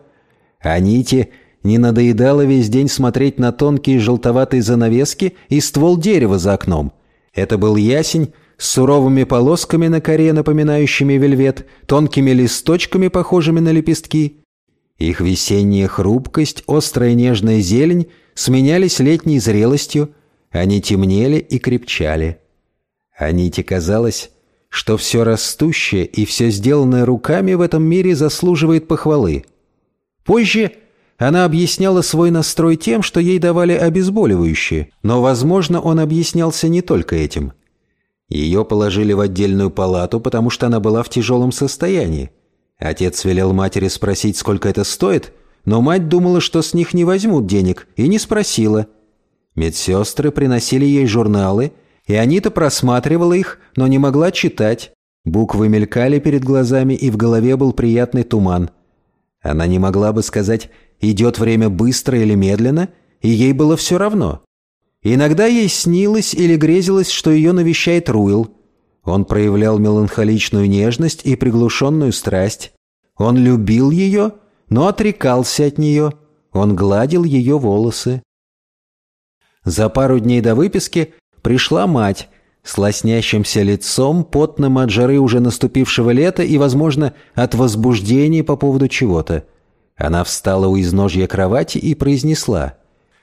Аните не надоедало весь день смотреть на тонкие желтоватые занавески и ствол дерева за окном. Это был ясень, с суровыми полосками на коре, напоминающими вельвет, тонкими листочками, похожими на лепестки. Их весенняя хрупкость, острая нежная зелень сменялись летней зрелостью, они темнели и крепчали. Аните казалось, что все растущее и все сделанное руками в этом мире заслуживает похвалы. Позже она объясняла свой настрой тем, что ей давали обезболивающие, но, возможно, он объяснялся не только этим. Ее положили в отдельную палату, потому что она была в тяжелом состоянии. Отец велел матери спросить, сколько это стоит, но мать думала, что с них не возьмут денег, и не спросила. Медсестры приносили ей журналы, и Анита просматривала их, но не могла читать. Буквы мелькали перед глазами, и в голове был приятный туман. Она не могла бы сказать идет время быстро или медленно, и ей было все равно. Иногда ей снилось или грезилось, что ее навещает Руил. Он проявлял меланхоличную нежность и приглушенную страсть. Он любил ее, но отрекался от нее. Он гладил ее волосы. За пару дней до выписки пришла мать с лоснящимся лицом, потным от жары уже наступившего лета и, возможно, от возбуждения по поводу чего-то. Она встала у изножья кровати и произнесла.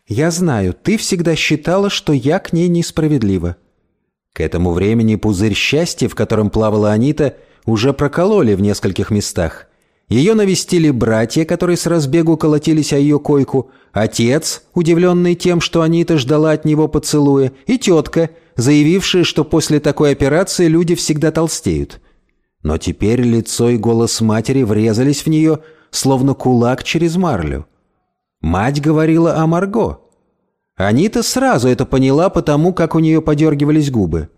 «Я знаю, ты всегда считала, что я к ней несправедлива». К этому времени пузырь счастья, в котором плавала Анита, уже прокололи в нескольких местах. Ее навестили братья, которые с разбегу колотились о ее койку, отец, удивленный тем, что Анита ждала от него поцелуя, и тетка, заявившая, что после такой операции люди всегда толстеют. Но теперь лицо и голос матери врезались в нее – словно кулак через марлю. Мать говорила о Марго. Анита сразу это поняла, потому как у нее подергивались губы.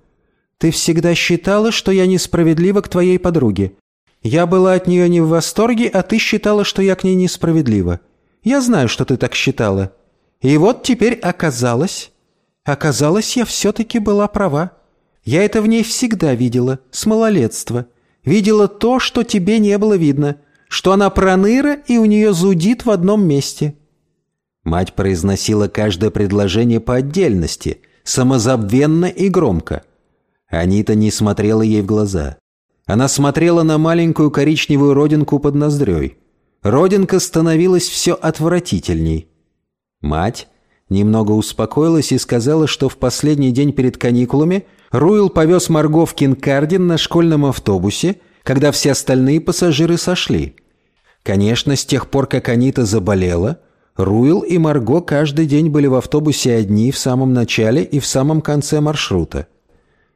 «Ты всегда считала, что я несправедлива к твоей подруге. Я была от нее не в восторге, а ты считала, что я к ней несправедлива. Я знаю, что ты так считала. И вот теперь оказалось... Оказалось, я все-таки была права. Я это в ней всегда видела, с малолетства. Видела то, что тебе не было видно что она проныра и у нее зудит в одном месте». Мать произносила каждое предложение по отдельности, самозабвенно и громко. Анита не смотрела ей в глаза. Она смотрела на маленькую коричневую родинку под ноздрёй. Родинка становилась все отвратительней. Мать немного успокоилась и сказала, что в последний день перед каникулами Руил повез Марго в Кинкардин на школьном автобусе, когда все остальные пассажиры сошли. Конечно, с тех пор, как Анита заболела, Руил и Марго каждый день были в автобусе одни в самом начале и в самом конце маршрута.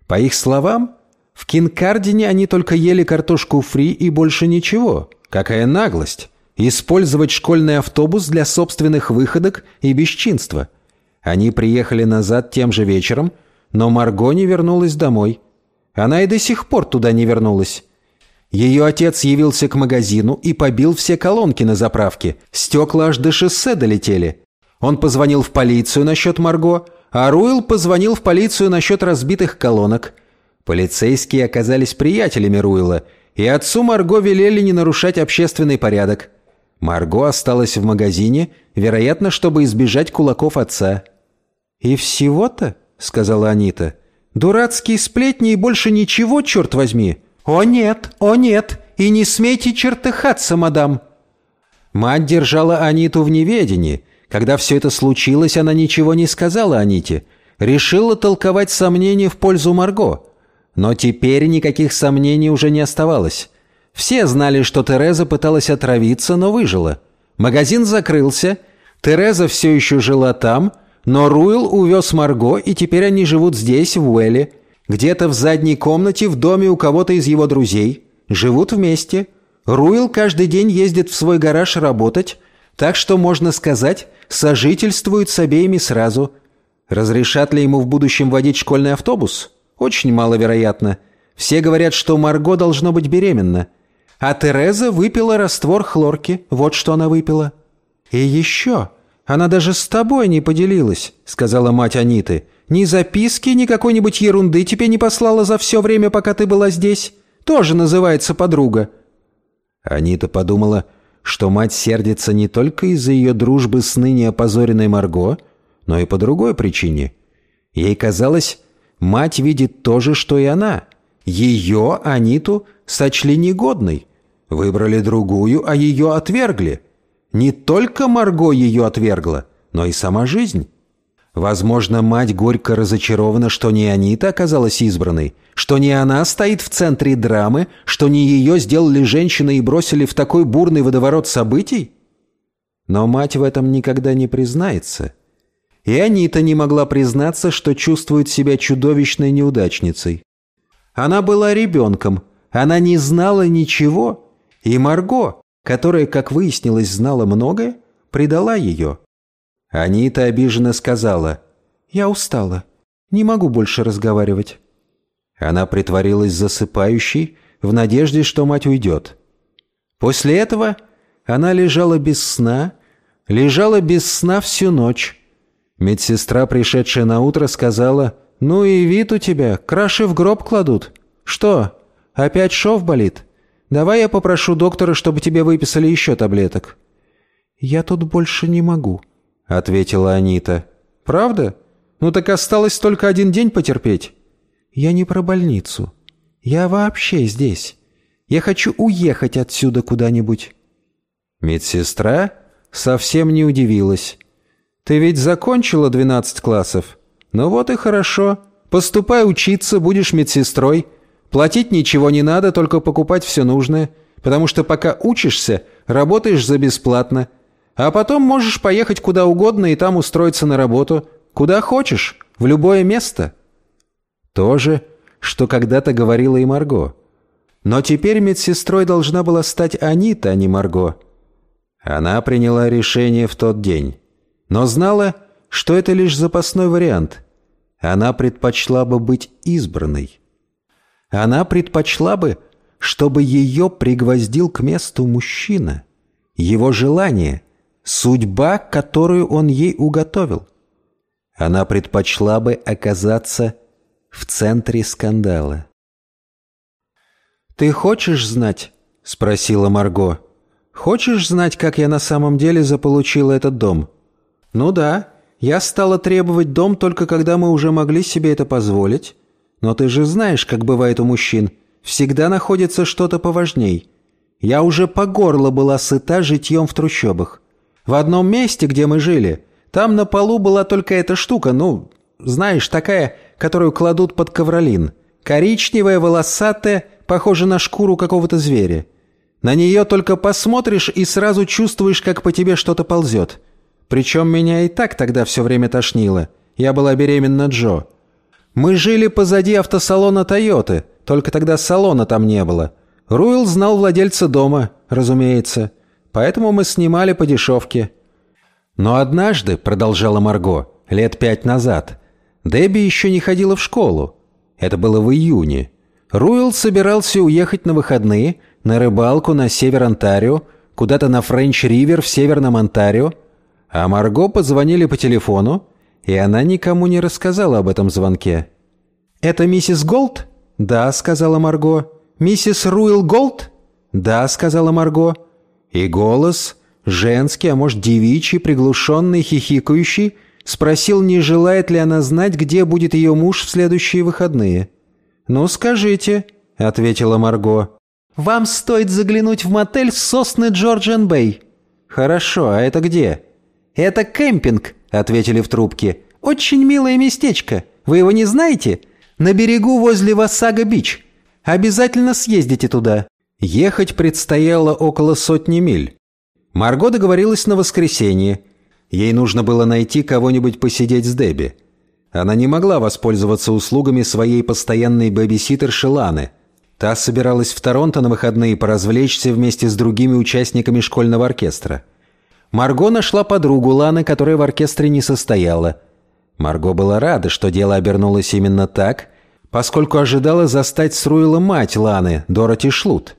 По их словам, в Кинкардине они только ели картошку фри и больше ничего. Какая наглость! Использовать школьный автобус для собственных выходок и бесчинства. Они приехали назад тем же вечером, но Марго не вернулась домой. Она и до сих пор туда не вернулась. Ее отец явился к магазину и побил все колонки на заправке. Стекла аж до шоссе долетели. Он позвонил в полицию насчет Марго, а Руэлл позвонил в полицию насчет разбитых колонок. Полицейские оказались приятелями Руэлла, и отцу Марго велели не нарушать общественный порядок. Марго осталась в магазине, вероятно, чтобы избежать кулаков отца. «И всего-то?» — сказала Анита. «Дурацкие сплетни и больше ничего, черт возьми!» «О нет, о нет, и не смейте чертыхаться, мадам!» Мать держала Аниту в неведении. Когда все это случилось, она ничего не сказала Аните. Решила толковать сомнения в пользу Марго. Но теперь никаких сомнений уже не оставалось. Все знали, что Тереза пыталась отравиться, но выжила. Магазин закрылся. Тереза все еще жила там, но Руил увез Марго, и теперь они живут здесь, в Уэлле. Где-то в задней комнате в доме у кого-то из его друзей. Живут вместе. Руил каждый день ездит в свой гараж работать, так что, можно сказать, сожительствуют с обеими сразу. Разрешат ли ему в будущем водить школьный автобус? Очень маловероятно. Все говорят, что Марго должно быть беременна. А Тереза выпила раствор хлорки. Вот что она выпила. «И еще. Она даже с тобой не поделилась», — сказала мать Аниты. Ни записки, ни какой-нибудь ерунды тебе не послала за все время, пока ты была здесь. Тоже называется подруга». Анита подумала, что мать сердится не только из-за ее дружбы с ныне опозоренной Марго, но и по другой причине. Ей казалось, мать видит то же, что и она. Ее, Аниту, сочли негодной. Выбрали другую, а ее отвергли. Не только Марго ее отвергла, но и сама жизнь. Возможно, мать горько разочарована, что не Анита оказалась избранной, что не она стоит в центре драмы, что не ее сделали женщиной и бросили в такой бурный водоворот событий? Но мать в этом никогда не признается. И Анита не могла признаться, что чувствует себя чудовищной неудачницей. Она была ребенком, она не знала ничего, и Марго, которая, как выяснилось, знала многое, предала ее. Анита обиженно сказала, «Я устала, не могу больше разговаривать». Она притворилась засыпающей, в надежде, что мать уйдет. После этого она лежала без сна, лежала без сна всю ночь. Медсестра, пришедшая на утро, сказала, «Ну и вид у тебя, краши в гроб кладут. Что, опять шов болит? Давай я попрошу доктора, чтобы тебе выписали еще таблеток». «Я тут больше не могу», — ответила Анита. «Правда? Ну так осталось только один день потерпеть». «Я не про больницу. Я вообще здесь. Я хочу уехать отсюда куда-нибудь». Медсестра совсем не удивилась. «Ты ведь закончила 12 классов? Ну вот и хорошо. Поступай учиться, будешь медсестрой. Платить ничего не надо, только покупать все нужное. Потому что пока учишься, работаешь за бесплатно. А потом можешь поехать куда угодно и там устроиться на работу. Куда хочешь, в любое место. То же, что когда-то говорила и Марго. Но теперь медсестрой должна была стать Анита, а не Марго. Она приняла решение в тот день. Но знала, что это лишь запасной вариант. Она предпочла бы быть избранной. Она предпочла бы, чтобы ее пригвоздил к месту мужчина. Его желание — судьба, которую он ей уготовил. Она предпочла бы оказаться в центре скандала. «Ты хочешь знать?» — спросила Марго. «Хочешь знать, как я на самом деле заполучила этот дом?» «Ну да, я стала требовать дом только когда мы уже могли себе это позволить. Но ты же знаешь, как бывает у мужчин. Всегда находится что-то поважней. Я уже по горло была сыта житьем в трущобах. В одном месте, где мы жили, там на полу была только эта штука, ну, знаешь, такая, которую кладут под ковролин. Коричневая, волосатая, похожа на шкуру какого-то зверя. На нее только посмотришь и сразу чувствуешь, как по тебе что-то ползет. Причем меня и так тогда все время тошнило. Я была беременна Джо. Мы жили позади автосалона «Тойоты», только тогда салона там не было. Руэлл знал владельца дома, разумеется поэтому мы снимали по дешевке. Но однажды, продолжала Марго, лет пять назад, Дебби еще не ходила в школу. Это было в июне. Руэлл собирался уехать на выходные на рыбалку на север Онтарио, куда-то на Френч-Ривер в северном Онтарио, а Марго позвонили по телефону, и она никому не рассказала об этом звонке. «Это миссис Голд?» «Да», — сказала Марго. «Миссис Руэлл Голд?» «Да», — сказала Марго. И голос, женский, а может девичий, приглушенный, хихикающий, спросил, не желает ли она знать, где будет ее муж в следующие выходные. «Ну, скажите», — ответила Марго. «Вам стоит заглянуть в мотель «Сосны Джорджен Бэй». «Хорошо, а это где?» «Это кемпинг», — ответили в трубке. «Очень милое местечко. Вы его не знаете? На берегу возле Васага-Бич. Обязательно съездите туда». Ехать предстояло около сотни миль. Марго договорилась на воскресенье. Ей нужно было найти кого-нибудь посидеть с Дебби. Она не могла воспользоваться услугами своей постоянной бэбиситерши Ланы. Та собиралась в Торонто на выходные поразвлечься вместе с другими участниками школьного оркестра. Марго нашла подругу Ланы, которая в оркестре не состояла. Марго была рада, что дело обернулось именно так, поскольку ожидала застать с Руэлла мать Ланы, Дороти Шлут.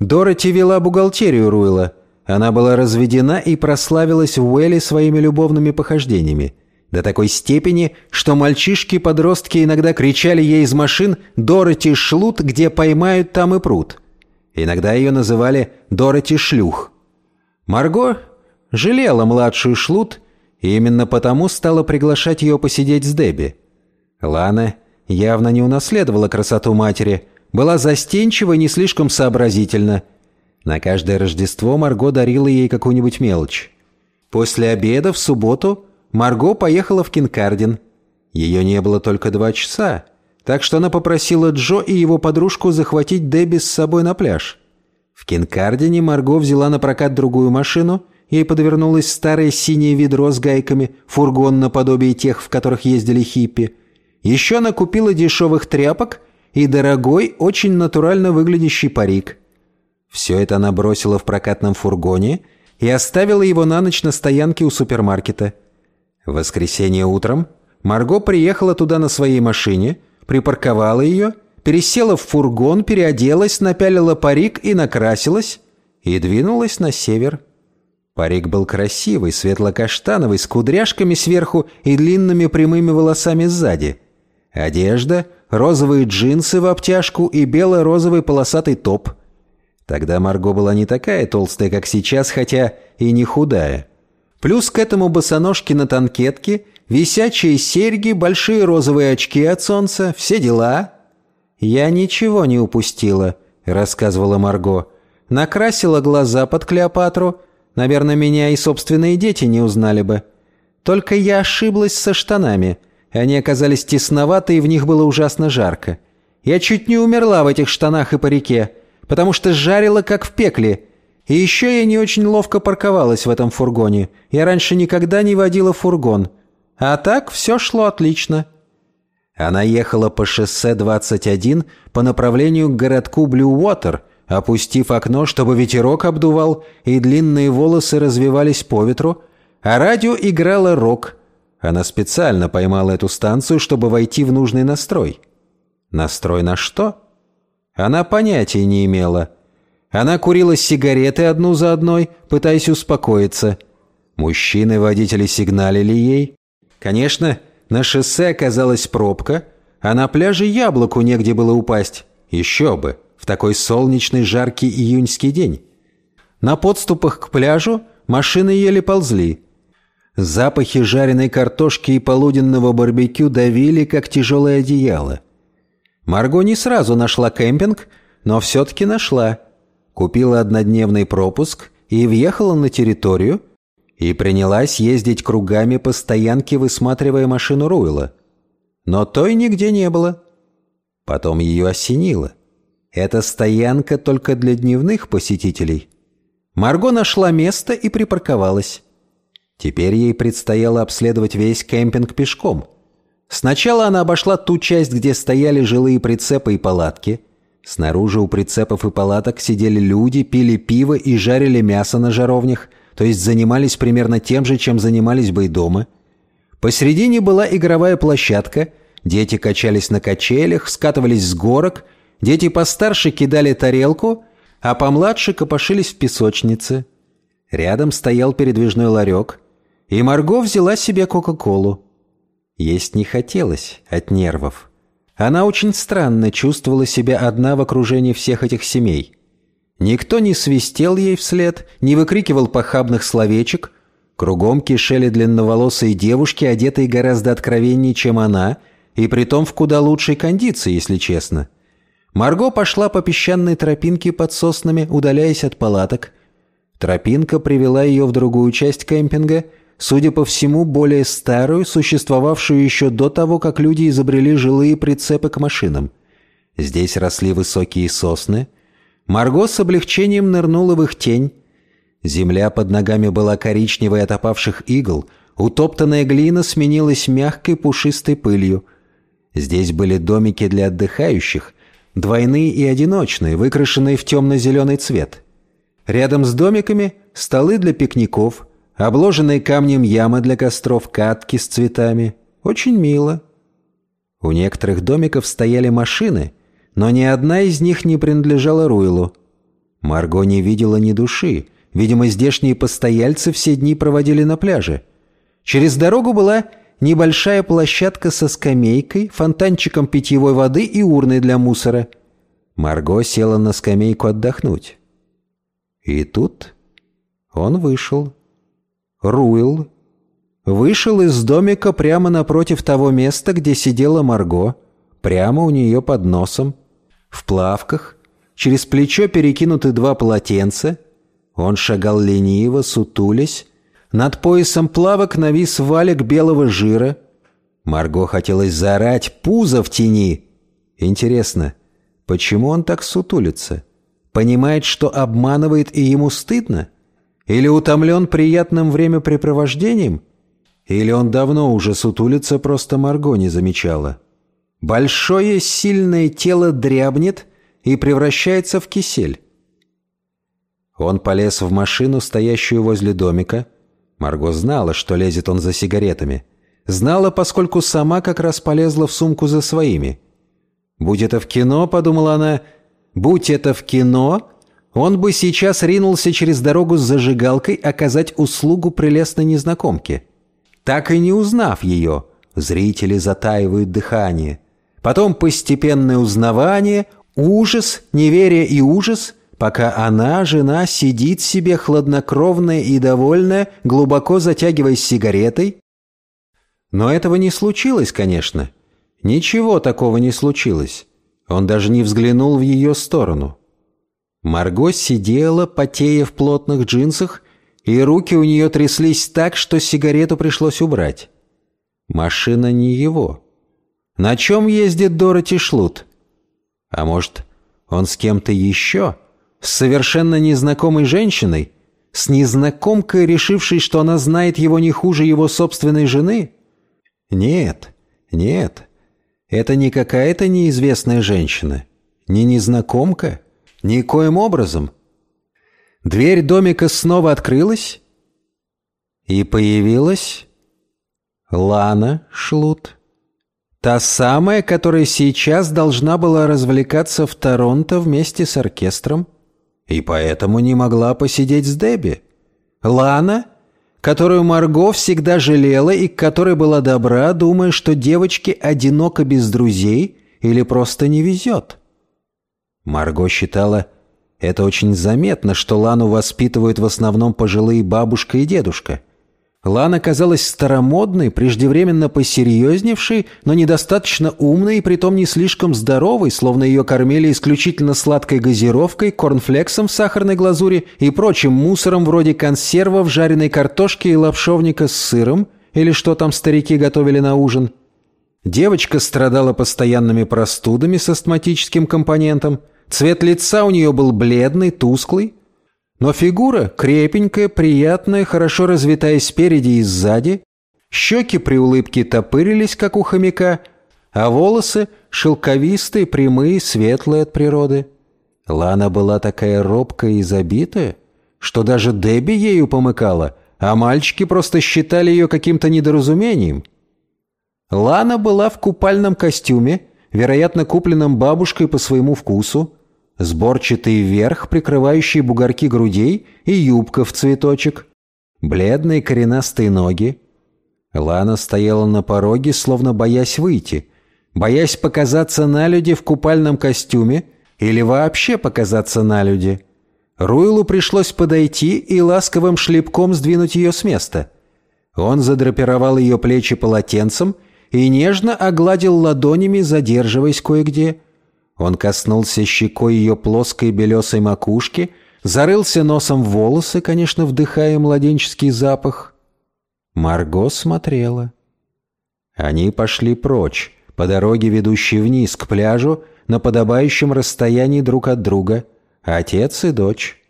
Дороти вела бухгалтерию Руэла. Она была разведена и прославилась в Уэлле своими любовными похождениями. До такой степени, что мальчишки-подростки иногда кричали ей из машин «Дороти Шлут, где поймают, там и пруд». Иногда ее называли «Дороти Шлюх». Марго жалела младшую Шлут и именно потому стала приглашать ее посидеть с Дебби. Лана явно не унаследовала красоту матери – была застенчива и не слишком сообразительна. На каждое Рождество Марго дарила ей какую-нибудь мелочь. После обеда в субботу Марго поехала в Кинкардин. Ее не было только два часа, так что она попросила Джо и его подружку захватить Дебби с собой на пляж. В Кинкардине Марго взяла на прокат другую машину, ей подвернулось старое синее ведро с гайками, фургон наподобие тех, в которых ездили хиппи. Еще она купила дешевых тряпок и дорогой, очень натурально выглядящий парик – все это она бросила в прокатном фургоне и оставила его на ночь на стоянке у супермаркета. В воскресенье утром Марго приехала туда на своей машине, припарковала ее, пересела в фургон, переоделась, напялила парик и накрасилась, и двинулась на север. Парик был красивый, светло-каштановый, с кудряшками сверху и длинными прямыми волосами сзади. Одежда, розовые джинсы в обтяжку и бело-розовый полосатый топ – Тогда Марго была не такая толстая, как сейчас, хотя и не худая. Плюс к этому босоножки на танкетке, висячие серьги, большие розовые очки от солнца, все дела. «Я ничего не упустила», — рассказывала Марго. «Накрасила глаза под Клеопатру. Наверное, меня и собственные дети не узнали бы. Только я ошиблась со штанами. Они оказались тесноваты, и в них было ужасно жарко. Я чуть не умерла в этих штанах и парике» потому что жарило как в пекле. И еще я не очень ловко парковалась в этом фургоне. Я раньше никогда не водила фургон. А так все шло отлично. Она ехала по шоссе 21 по направлению к городку Блю-Уотер, опустив окно, чтобы ветерок обдувал, и длинные волосы развивались по ветру, а радио играло рок. Она специально поймала эту станцию, чтобы войти в нужный настрой. Настрой на что? Она понятия не имела. Она курила сигареты одну за одной, пытаясь успокоиться. Мужчины-водители сигналили ей. Конечно, на шоссе оказалась пробка, а на пляже яблоку негде было упасть. Еще бы, в такой солнечный жаркий июньский день. На подступах к пляжу машины еле ползли. Запахи жареной картошки и полуденного барбекю давили, как тяжелое одеяло. Марго не сразу нашла кемпинг, но все-таки нашла. Купила однодневный пропуск и въехала на территорию и принялась ездить кругами по стоянке, высматривая машину Руэла. Но той нигде не было. Потом ее осенило. Это стоянка только для дневных посетителей. Марго нашла место и припарковалась. Теперь ей предстояло обследовать весь кемпинг пешком – Сначала она обошла ту часть, где стояли жилые прицепы и палатки. Снаружи у прицепов и палаток сидели люди, пили пиво и жарили мясо на жаровнях, то есть занимались примерно тем же, чем занимались бы и дома. Посередине была игровая площадка, дети качались на качелях, скатывались с горок, дети постарше кидали тарелку, а помладше копошились в песочнице. Рядом стоял передвижной ларек, и Марго взяла себе Кока-Колу. Есть не хотелось от нервов. Она очень странно чувствовала себя одна в окружении всех этих семей. Никто не свистел ей вслед, не выкрикивал похабных словечек. Кругом кишели длинноволосые девушки, одетые гораздо откровеннее, чем она, и притом в куда лучшей кондиции, если честно. Марго пошла по песчаной тропинке под соснами, удаляясь от палаток. Тропинка привела ее в другую часть кемпинга — судя по всему, более старую, существовавшую еще до того, как люди изобрели жилые прицепы к машинам. Здесь росли высокие сосны. Марго с облегчением нырнула в их тень. Земля под ногами была коричневой от опавших игл, утоптанная глина сменилась мягкой пушистой пылью. Здесь были домики для отдыхающих, двойные и одиночные, выкрашенные в темно-зеленый цвет. Рядом с домиками столы для пикников – обложенные камнем ямы для костров, катки с цветами. Очень мило. У некоторых домиков стояли машины, но ни одна из них не принадлежала Руилу. Марго не видела ни души. Видимо, здешние постояльцы все дни проводили на пляже. Через дорогу была небольшая площадка со скамейкой, фонтанчиком питьевой воды и урной для мусора. Марго села на скамейку отдохнуть. И тут он вышел. Руил вышел из домика прямо напротив того места, где сидела Марго, прямо у нее под носом, в плавках, через плечо перекинуты два полотенца. Он шагал лениво, сутулясь. Над поясом плавок навис валик белого жира. Марго хотелось заорать «Пузо в тени!» Интересно, почему он так сутулится? Понимает, что обманывает и ему стыдно? Или утомлен приятным времяпрепровождением? Или он давно уже сутулится, просто Марго не замечала? Большое сильное тело дрябнет и превращается в кисель. Он полез в машину, стоящую возле домика. Марго знала, что лезет он за сигаретами. Знала, поскольку сама как раз полезла в сумку за своими. «Будь это в кино», — подумала она, — «будь это в кино», он бы сейчас ринулся через дорогу с зажигалкой оказать услугу прелестной незнакомке. Так и не узнав ее, зрители затаивают дыхание. Потом постепенное узнавание, ужас, неверие и ужас, пока она, жена, сидит себе хладнокровная и довольная, глубоко затягиваясь сигаретой. Но этого не случилось, конечно. Ничего такого не случилось. Он даже не взглянул в ее сторону. Марго сидела, потея в плотных джинсах, и руки у нее тряслись так, что сигарету пришлось убрать. Машина не его. На чем ездит Дороти Шлут? А может, он с кем-то еще? С совершенно незнакомой женщиной? С незнакомкой, решившей, что она знает его не хуже его собственной жены? Нет, нет. Это не какая-то неизвестная женщина. Не незнакомка. Никоим образом. Дверь домика снова открылась, и появилась Лана Шлут. Та самая, которая сейчас должна была развлекаться в Торонто вместе с оркестром, и поэтому не могла посидеть с Дебби. Лана, которую Марго всегда жалела и к которой была добра, думая, что девочке одиноко без друзей или просто не везет. Марго считала, это очень заметно, что Лану воспитывают в основном пожилые бабушка и дедушка. Лана казалась старомодной, преждевременно посерьезневшей, но недостаточно умной и притом не слишком здоровой, словно ее кормили исключительно сладкой газировкой, корнфлексом в сахарной глазури и прочим мусором вроде консервов, жареной картошки и лапшовника с сыром, или что там старики готовили на ужин. Девочка страдала постоянными простудами с астматическим компонентом – Цвет лица у нее был бледный, тусклый, но фигура крепенькая, приятная, хорошо развитая спереди и сзади, щеки при улыбке топырились, как у хомяка, а волосы шелковистые, прямые, светлые от природы. Лана была такая робкая и забитая, что даже Дебби ею помыкала, а мальчики просто считали ее каким-то недоразумением. Лана была в купальном костюме, вероятно, купленном бабушкой по своему вкусу, сборчатый верх, прикрывающий бугорки грудей, и юбка в цветочек, бледные коренастые ноги. Лана стояла на пороге, словно боясь выйти, боясь показаться на люди в купальном костюме или вообще показаться на люди. Руилу пришлось подойти и ласковым шлепком сдвинуть ее с места. Он задрапировал ее плечи полотенцем и нежно огладил ладонями, задерживаясь кое-где. Он коснулся щекой ее плоской белесой макушки, зарылся носом в волосы, конечно, вдыхая младенческий запах. Марго смотрела. Они пошли прочь, по дороге, ведущей вниз к пляжу, на подобающем расстоянии друг от друга, отец и дочь.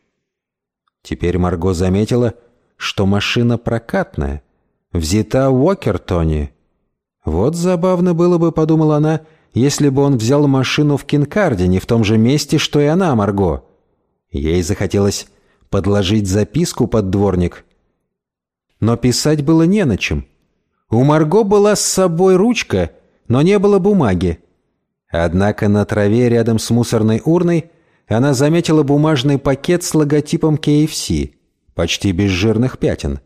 Теперь Марго заметила, что машина прокатная, взята в Уокертоне, «Вот забавно было бы, — подумала она, — если бы он взял машину в Кинкардине, в том же месте, что и она, Марго». Ей захотелось подложить записку под дворник. Но писать было не на чем. У Марго была с собой ручка, но не было бумаги. Однако на траве рядом с мусорной урной она заметила бумажный пакет с логотипом KFC, почти без жирных пятен.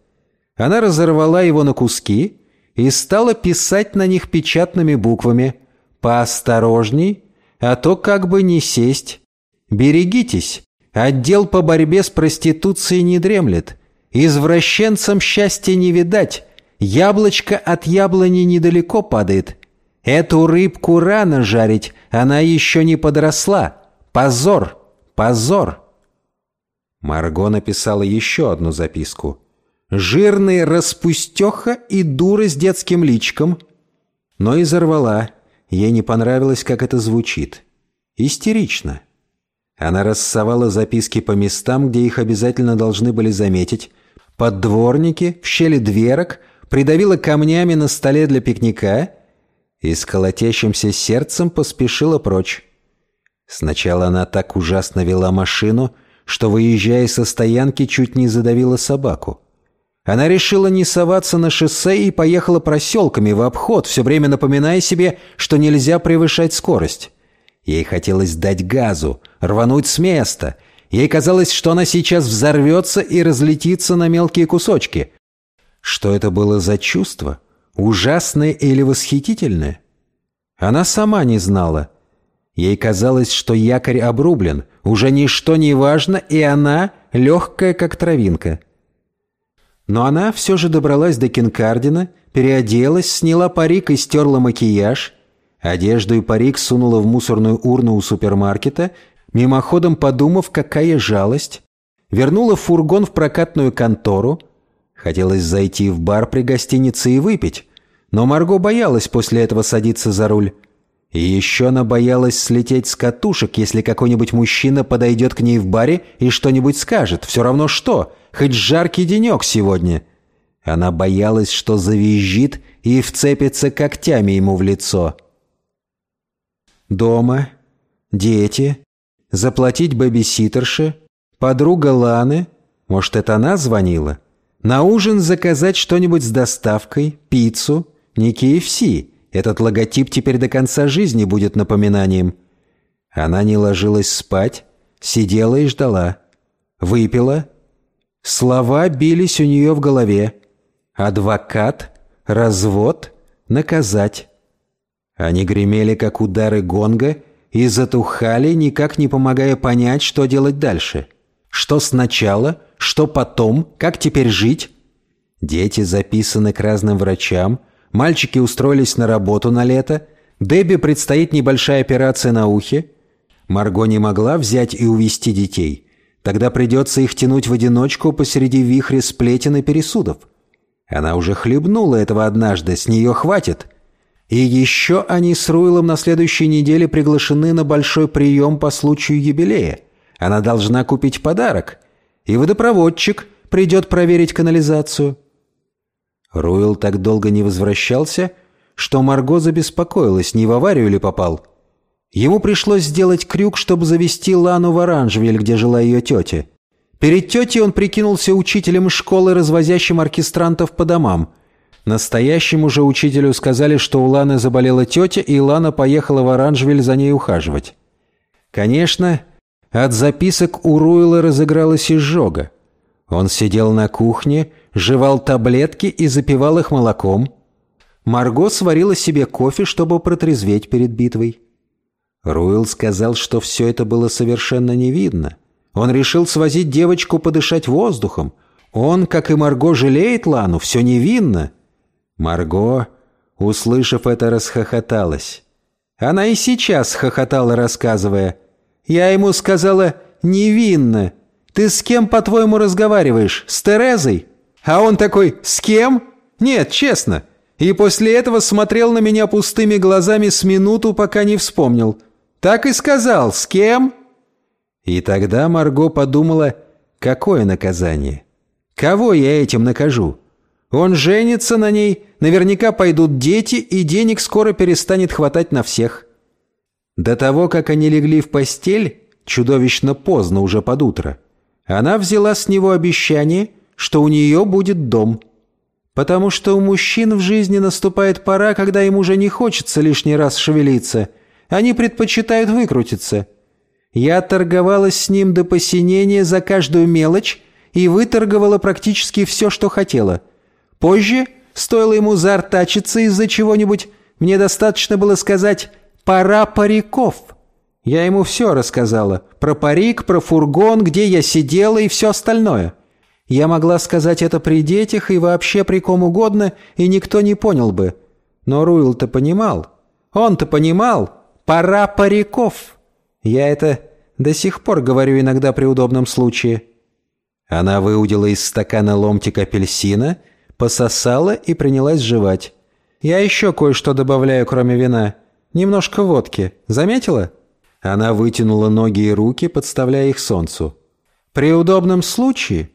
Она разорвала его на куски и стала писать на них печатными буквами «Поосторожней, а то как бы не сесть. Берегитесь, отдел по борьбе с проституцией не дремлет. Извращенцам счастья не видать, яблочко от яблони недалеко падает. Эту рыбку рано жарить, она еще не подросла. Позор!» Позор!» Марго написала еще одну записку. «Жирный распустеха и дура с детским личком». Но и зарвала. Ей не понравилось, как это звучит. Истерично. Она рассовала записки по местам, где их обязательно должны были заметить. Под дворники, в щели дверок, придавила камнями на столе для пикника и с колотящимся сердцем поспешила прочь. Сначала она так ужасно вела машину, что, выезжая со стоянки, чуть не задавила собаку. Она решила не соваться на шоссе и поехала проселками в обход, все время напоминая себе, что нельзя превышать скорость. Ей хотелось дать газу, рвануть с места. Ей казалось, что она сейчас взорвется и разлетится на мелкие кусочки. Что это было за чувство? Ужасное или восхитительное? Она сама не знала. Ей казалось, что якорь обрублен, уже ничто не важно, и она легкая, как травинка. Но она все же добралась до Кинкардина, переоделась, сняла парик и стерла макияж – Одежду и парик сунула в мусорную урну у супермаркета, мимоходом подумав, какая жалость. Вернула фургон в прокатную контору. Хотелось зайти в бар при гостинице и выпить, но Марго боялась после этого садиться за руль. И еще она боялась слететь с катушек, если какой-нибудь мужчина подойдет к ней в баре и что-нибудь скажет. Все равно что, хоть жаркий денек сегодня. Она боялась, что завизжит и вцепится когтями ему в лицо. Дома, дети, заплатить бэбиситерше, подруга Ланы, может, это она звонила? На ужин заказать что-нибудь с доставкой, пиццу, не KFC. Этот логотип теперь до конца жизни будет напоминанием. Она не ложилась спать, сидела и ждала. Выпила. Слова бились у нее в голове. Адвокат, развод, наказать. Они гремели, как удары гонга, и затухали, никак не помогая понять, что делать дальше. Что сначала, что потом, как теперь жить? Дети записаны к разным врачам, мальчики устроились на работу на лето, Дебби предстоит небольшая операция на ухе. Марго не могла взять и увести детей. Тогда придется их тянуть в одиночку посреди вихря сплетен и пересудов. Она уже хлебнула этого однажды, с нее хватит — и еще они с Руилом на следующей неделе приглашены на большой прием по случаю юбилея. Она должна купить подарок. И водопроводчик придет проверить канализацию. Руил так долго не возвращался, что Марго забеспокоилась, не в аварию ли попал. Ему пришлось сделать крюк, чтобы завести Лану в Оранжвиль, где жила ее тетя. Перед тетей он прикинулся учителем школы, развозящим оркестрантов по домам. Настоящему же учителю сказали, что у Ланы заболела тетя, и Лана поехала в Оранжвиль за ней ухаживать. Конечно, от записок у Руэла разыгралась изжога. Он сидел на кухне, жевал таблетки и запивал их молоком. Марго сварила себе кофе, чтобы протрезветь перед битвой. Руэлл сказал, что все это было совершенно не видно. Он решил свозить девочку подышать воздухом. Он, как и Марго, жалеет Лану, все невинно. Марго, услышав это, расхохоталась. Она и сейчас хохотала, рассказывая. «Я ему сказала, невинно. Ты с кем, по-твоему, разговариваешь? С Терезой?» А он такой, «С кем?» «Нет, честно». И после этого смотрел на меня пустыми глазами с минуту, пока не вспомнил. Так и сказал, «С кем?» И тогда Марго подумала, какое наказание? Кого я этим накажу? Он женится на ней, наверняка пойдут дети, и денег скоро перестанет хватать на всех. До того, как они легли в постель, чудовищно поздно уже под утро, она взяла с него обещание, что у нее будет дом. Потому что у мужчин в жизни наступает пора, когда им уже не хочется лишний раз шевелиться. Они предпочитают выкрутиться. Я торговалась с ним до посинения за каждую мелочь и выторговала практически все, что хотела – Позже, стоило ему заортачиться из-за чего-нибудь, мне достаточно было сказать «пора париков». Я ему все рассказала. Про парик, про фургон, где я сидела и все остальное. Я могла сказать это при детях и вообще при ком угодно, и никто не понял бы. Но Руил-то понимал. Он-то понимал. Пора париков. Я это До сих пор говорю иногда при удобном случае». Она выудила из стакана ломтик апельсина, пососала и принялась жевать. «Я еще кое-что добавляю, кроме вина. Немножко водки. Заметила?» Она вытянула ноги и руки, подставляя их солнцу. «При удобном случае...»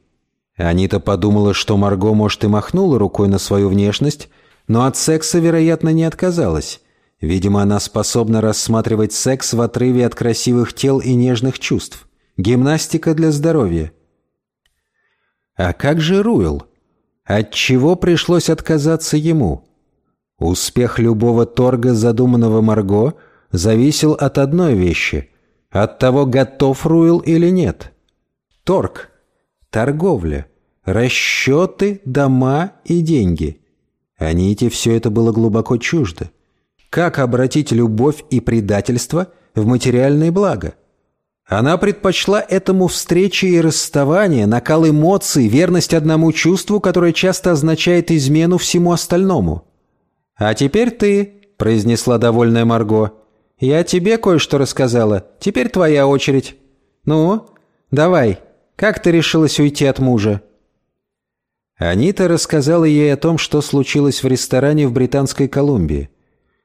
Анита подумала, что Марго, может, и махнула рукой на свою внешность, но от секса, вероятно, не отказалась. Видимо, она способна рассматривать секс в отрыве от красивых тел и нежных чувств. Гимнастика для здоровья. А как же Руэл? От чего пришлось отказаться ему? Успех любого торга, задуманного Марго, зависел от одной вещи – от того, готов Руэл или нет. Торг, торговля, расчеты, дома и деньги. Аните все это было глубоко чуждо. Как обратить любовь и предательство в материальные блага? Она предпочла этому встрече и расставание, накал эмоций, верность одному чувству, которое часто означает измену всему остальному. «А теперь ты», — произнесла довольная Марго. «Я тебе кое-что рассказала. Теперь твоя очередь. Ну, давай, как ты решилась уйти от мужа?» Анита рассказала ей о том, что случилось в ресторане в Британской Колумбии.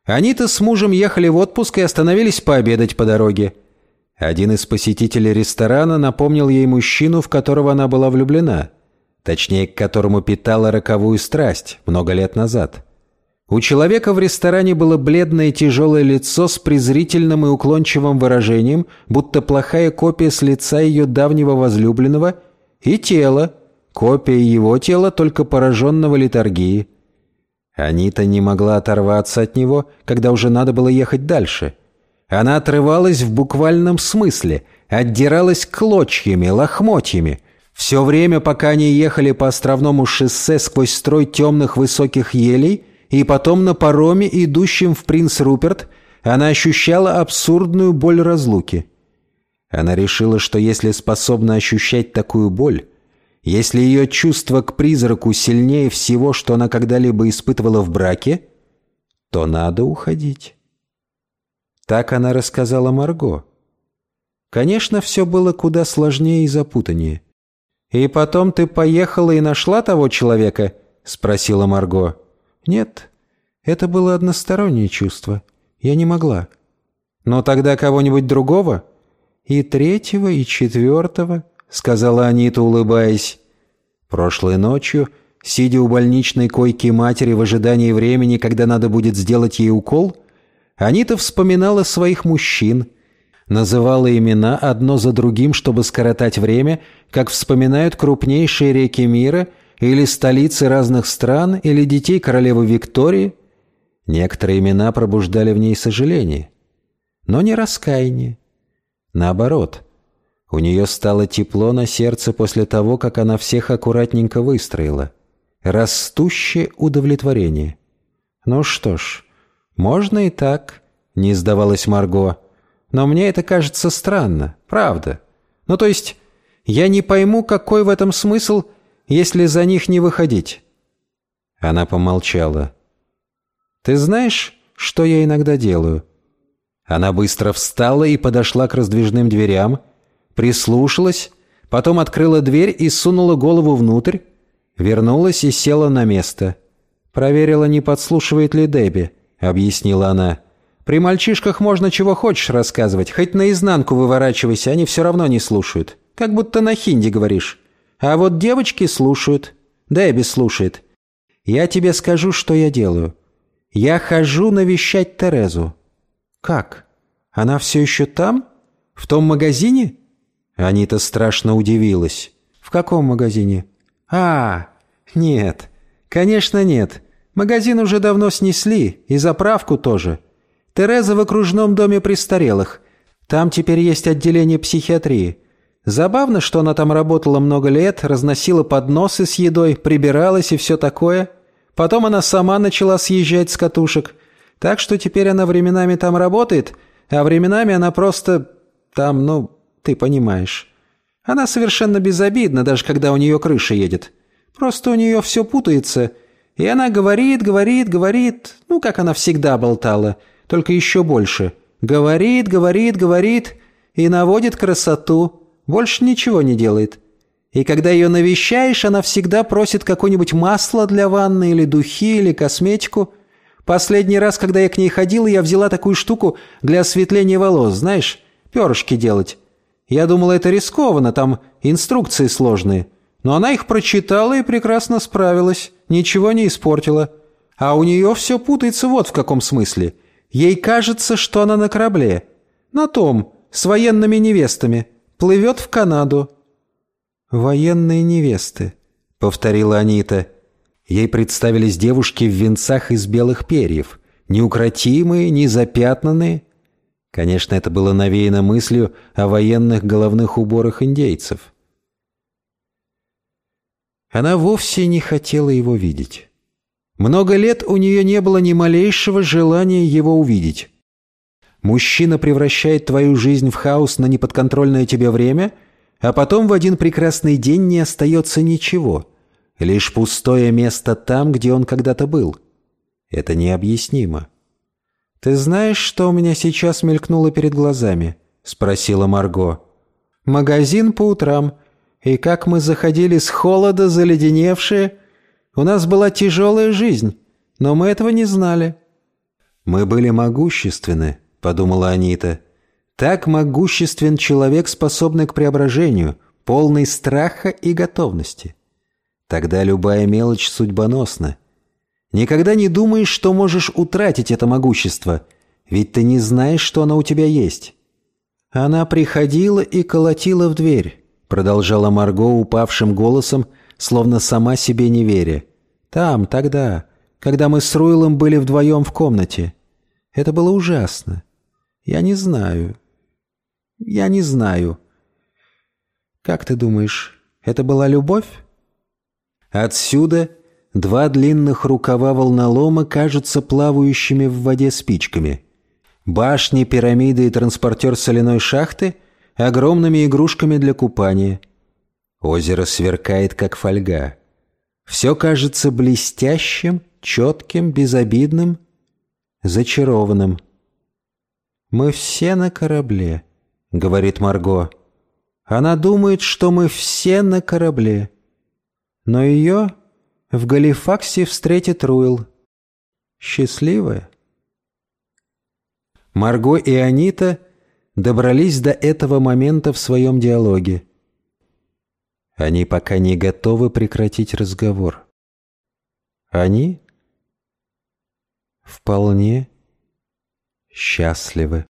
Они-то с мужем ехали в отпуск и остановились пообедать по дороге. Один из посетителей ресторана напомнил ей мужчину, в которого она была влюблена. Точнее, к которому питала роковую страсть много лет назад. У человека в ресторане было бледное тяжелое лицо с презрительным и уклончивым выражением, будто плохая копия с лица ее давнего возлюбленного, и тело, копия его тела, только пораженного литургии. Анита не могла оторваться от него, когда уже надо было ехать дальше. Она отрывалась в буквальном смысле, отдиралась клочьями, лохмотьями. Все время, пока они ехали по островному шоссе сквозь строй темных высоких елей, и потом на пароме, идущем в Принц Руперт, она ощущала абсурдную боль разлуки. Она решила, что если способна ощущать такую боль, если ее чувство к призраку сильнее всего, что она когда-либо испытывала в браке, то надо уходить. Так она рассказала Марго. Конечно, все было куда сложнее и запутаннее. «И потом ты поехала и нашла того человека?» — спросила Марго. «Нет, это было одностороннее чувство. Я не могла». «Но тогда кого-нибудь другого?» «И третьего, и четвертого», — сказала Анита, улыбаясь. Прошлой ночью, сидя у больничной койки матери в ожидании времени, когда надо будет сделать ей укол, Анита вспоминала своих мужчин, называла имена одно за другим, чтобы скоротать время, как вспоминают крупнейшие реки мира или столицы разных стран или детей королевы Виктории. Некоторые имена пробуждали в ней сожаление, но не раскаяние. Наоборот – у нее стало тепло на сердце после того, как она всех аккуратненько выстроила. Растущее удовлетворение. «Ну что ж, можно и так», — не сдавалась Марго. «Но мне это кажется странно, правда. Ну то есть, я не пойму, какой в этом смысл, если за них не выходить». Она помолчала. «Ты знаешь, что я иногда делаю?» Она быстро встала и подошла к раздвижным дверям, прислушалась, потом открыла дверь и сунула голову внутрь, вернулась и села на место. «Проверила, не подслушивает ли Дебби», — объяснила она. «При мальчишках можно чего хочешь рассказывать, хоть наизнанку выворачивайся, они все равно не слушают. Как будто на хинди говоришь. А вот девочки слушают. Дебби слушает. Я тебе скажу, что я делаю. Я хожу навещать Терезу». «Как? Она все еще там? В том магазине?» Анита страшно удивилась. «В каком магазине?» «А, нет. Конечно, нет. Магазин уже давно снесли, и заправку тоже. Тереза в окружном доме престарелых. Там теперь есть отделение психиатрии. Забавно, что она там работала много лет, разносила подносы с едой, прибиралась и все такое. Потом она сама начала съезжать с катушек. Так что теперь она временами там работает, а временами она просто... там, ну, ты понимаешь. Она совершенно безобидна, даже когда у нее крыша едет. Просто у нее все путается. И она говорит, говорит, говорит, ну, как она всегда болтала, только еще больше. Говорит, говорит, говорит, и наводит красоту, больше ничего не делает. И когда ее навещаешь, она всегда просит какое-нибудь масло для ванны или духи, или косметику. Последний раз, когда я к ней ходила, я взяла такую штуку для осветления волос, знаешь, перышки делать. Я думала, это рискованно, там инструкции сложные. Но она их прочитала и прекрасно справилась, ничего не испортила. А у нее все путается вот в каком смысле. Ей кажется, что она на корабле. На том, с военными невестами. Плывет в Канаду. «Военные невесты», — повторила Анита. Ей представились девушки в венцах из белых перьев, неукротимые, незапятнанные. Конечно, это было навеяно мыслью о военных головных уборах индейцев. Она вовсе не хотела его видеть. Много лет у нее не было ни малейшего желания его увидеть. Мужчина превращает твою жизнь в хаос на неподконтрольное тебе время — а потом в один прекрасный день не остается ничего, лишь пустое место там, где он когда-то был. Это необъяснимо. «Ты знаешь, что у меня сейчас мелькнуло перед глазами?» — спросила Марго. «Магазин по утрам. И как мы заходили с холода, заледеневшие. У нас была тяжелая жизнь, но мы этого не знали». «Мы были могущественны», — подумала Анита. Так могуществен человек, способный к преображению, полный страха и готовности. Тогда любая мелочь судьбоносна. Никогда не думаешь, что можешь утратить это могущество, ведь ты не знаешь, что оно у тебя есть. Она приходила и колотила в дверь, продолжала Марго упавшим голосом, словно сама себе не веря. Там, тогда, когда мы с Руилом были вдвоем в комнате. Это было ужасно. Я не знаю, я не знаю. Как ты думаешь, это была любовь? Отсюда два длинных рукава волнолома кажутся плавающими в воде спичками. Башни, пирамиды и транспортер соляной шахты — огромными игрушками для купания. Озеро сверкает, как фольга. Все кажется блестящим, четким, безобидным, зачарованным. Мы все на корабле —— говорит Марго. «Она думает, что мы все на корабле. Но ее в Галифаксе встретит Руил. Счастливая». Марго и Анита добрались до этого момента в своем диалоге. Они пока не готовы прекратить разговор. Они вполне счастливы.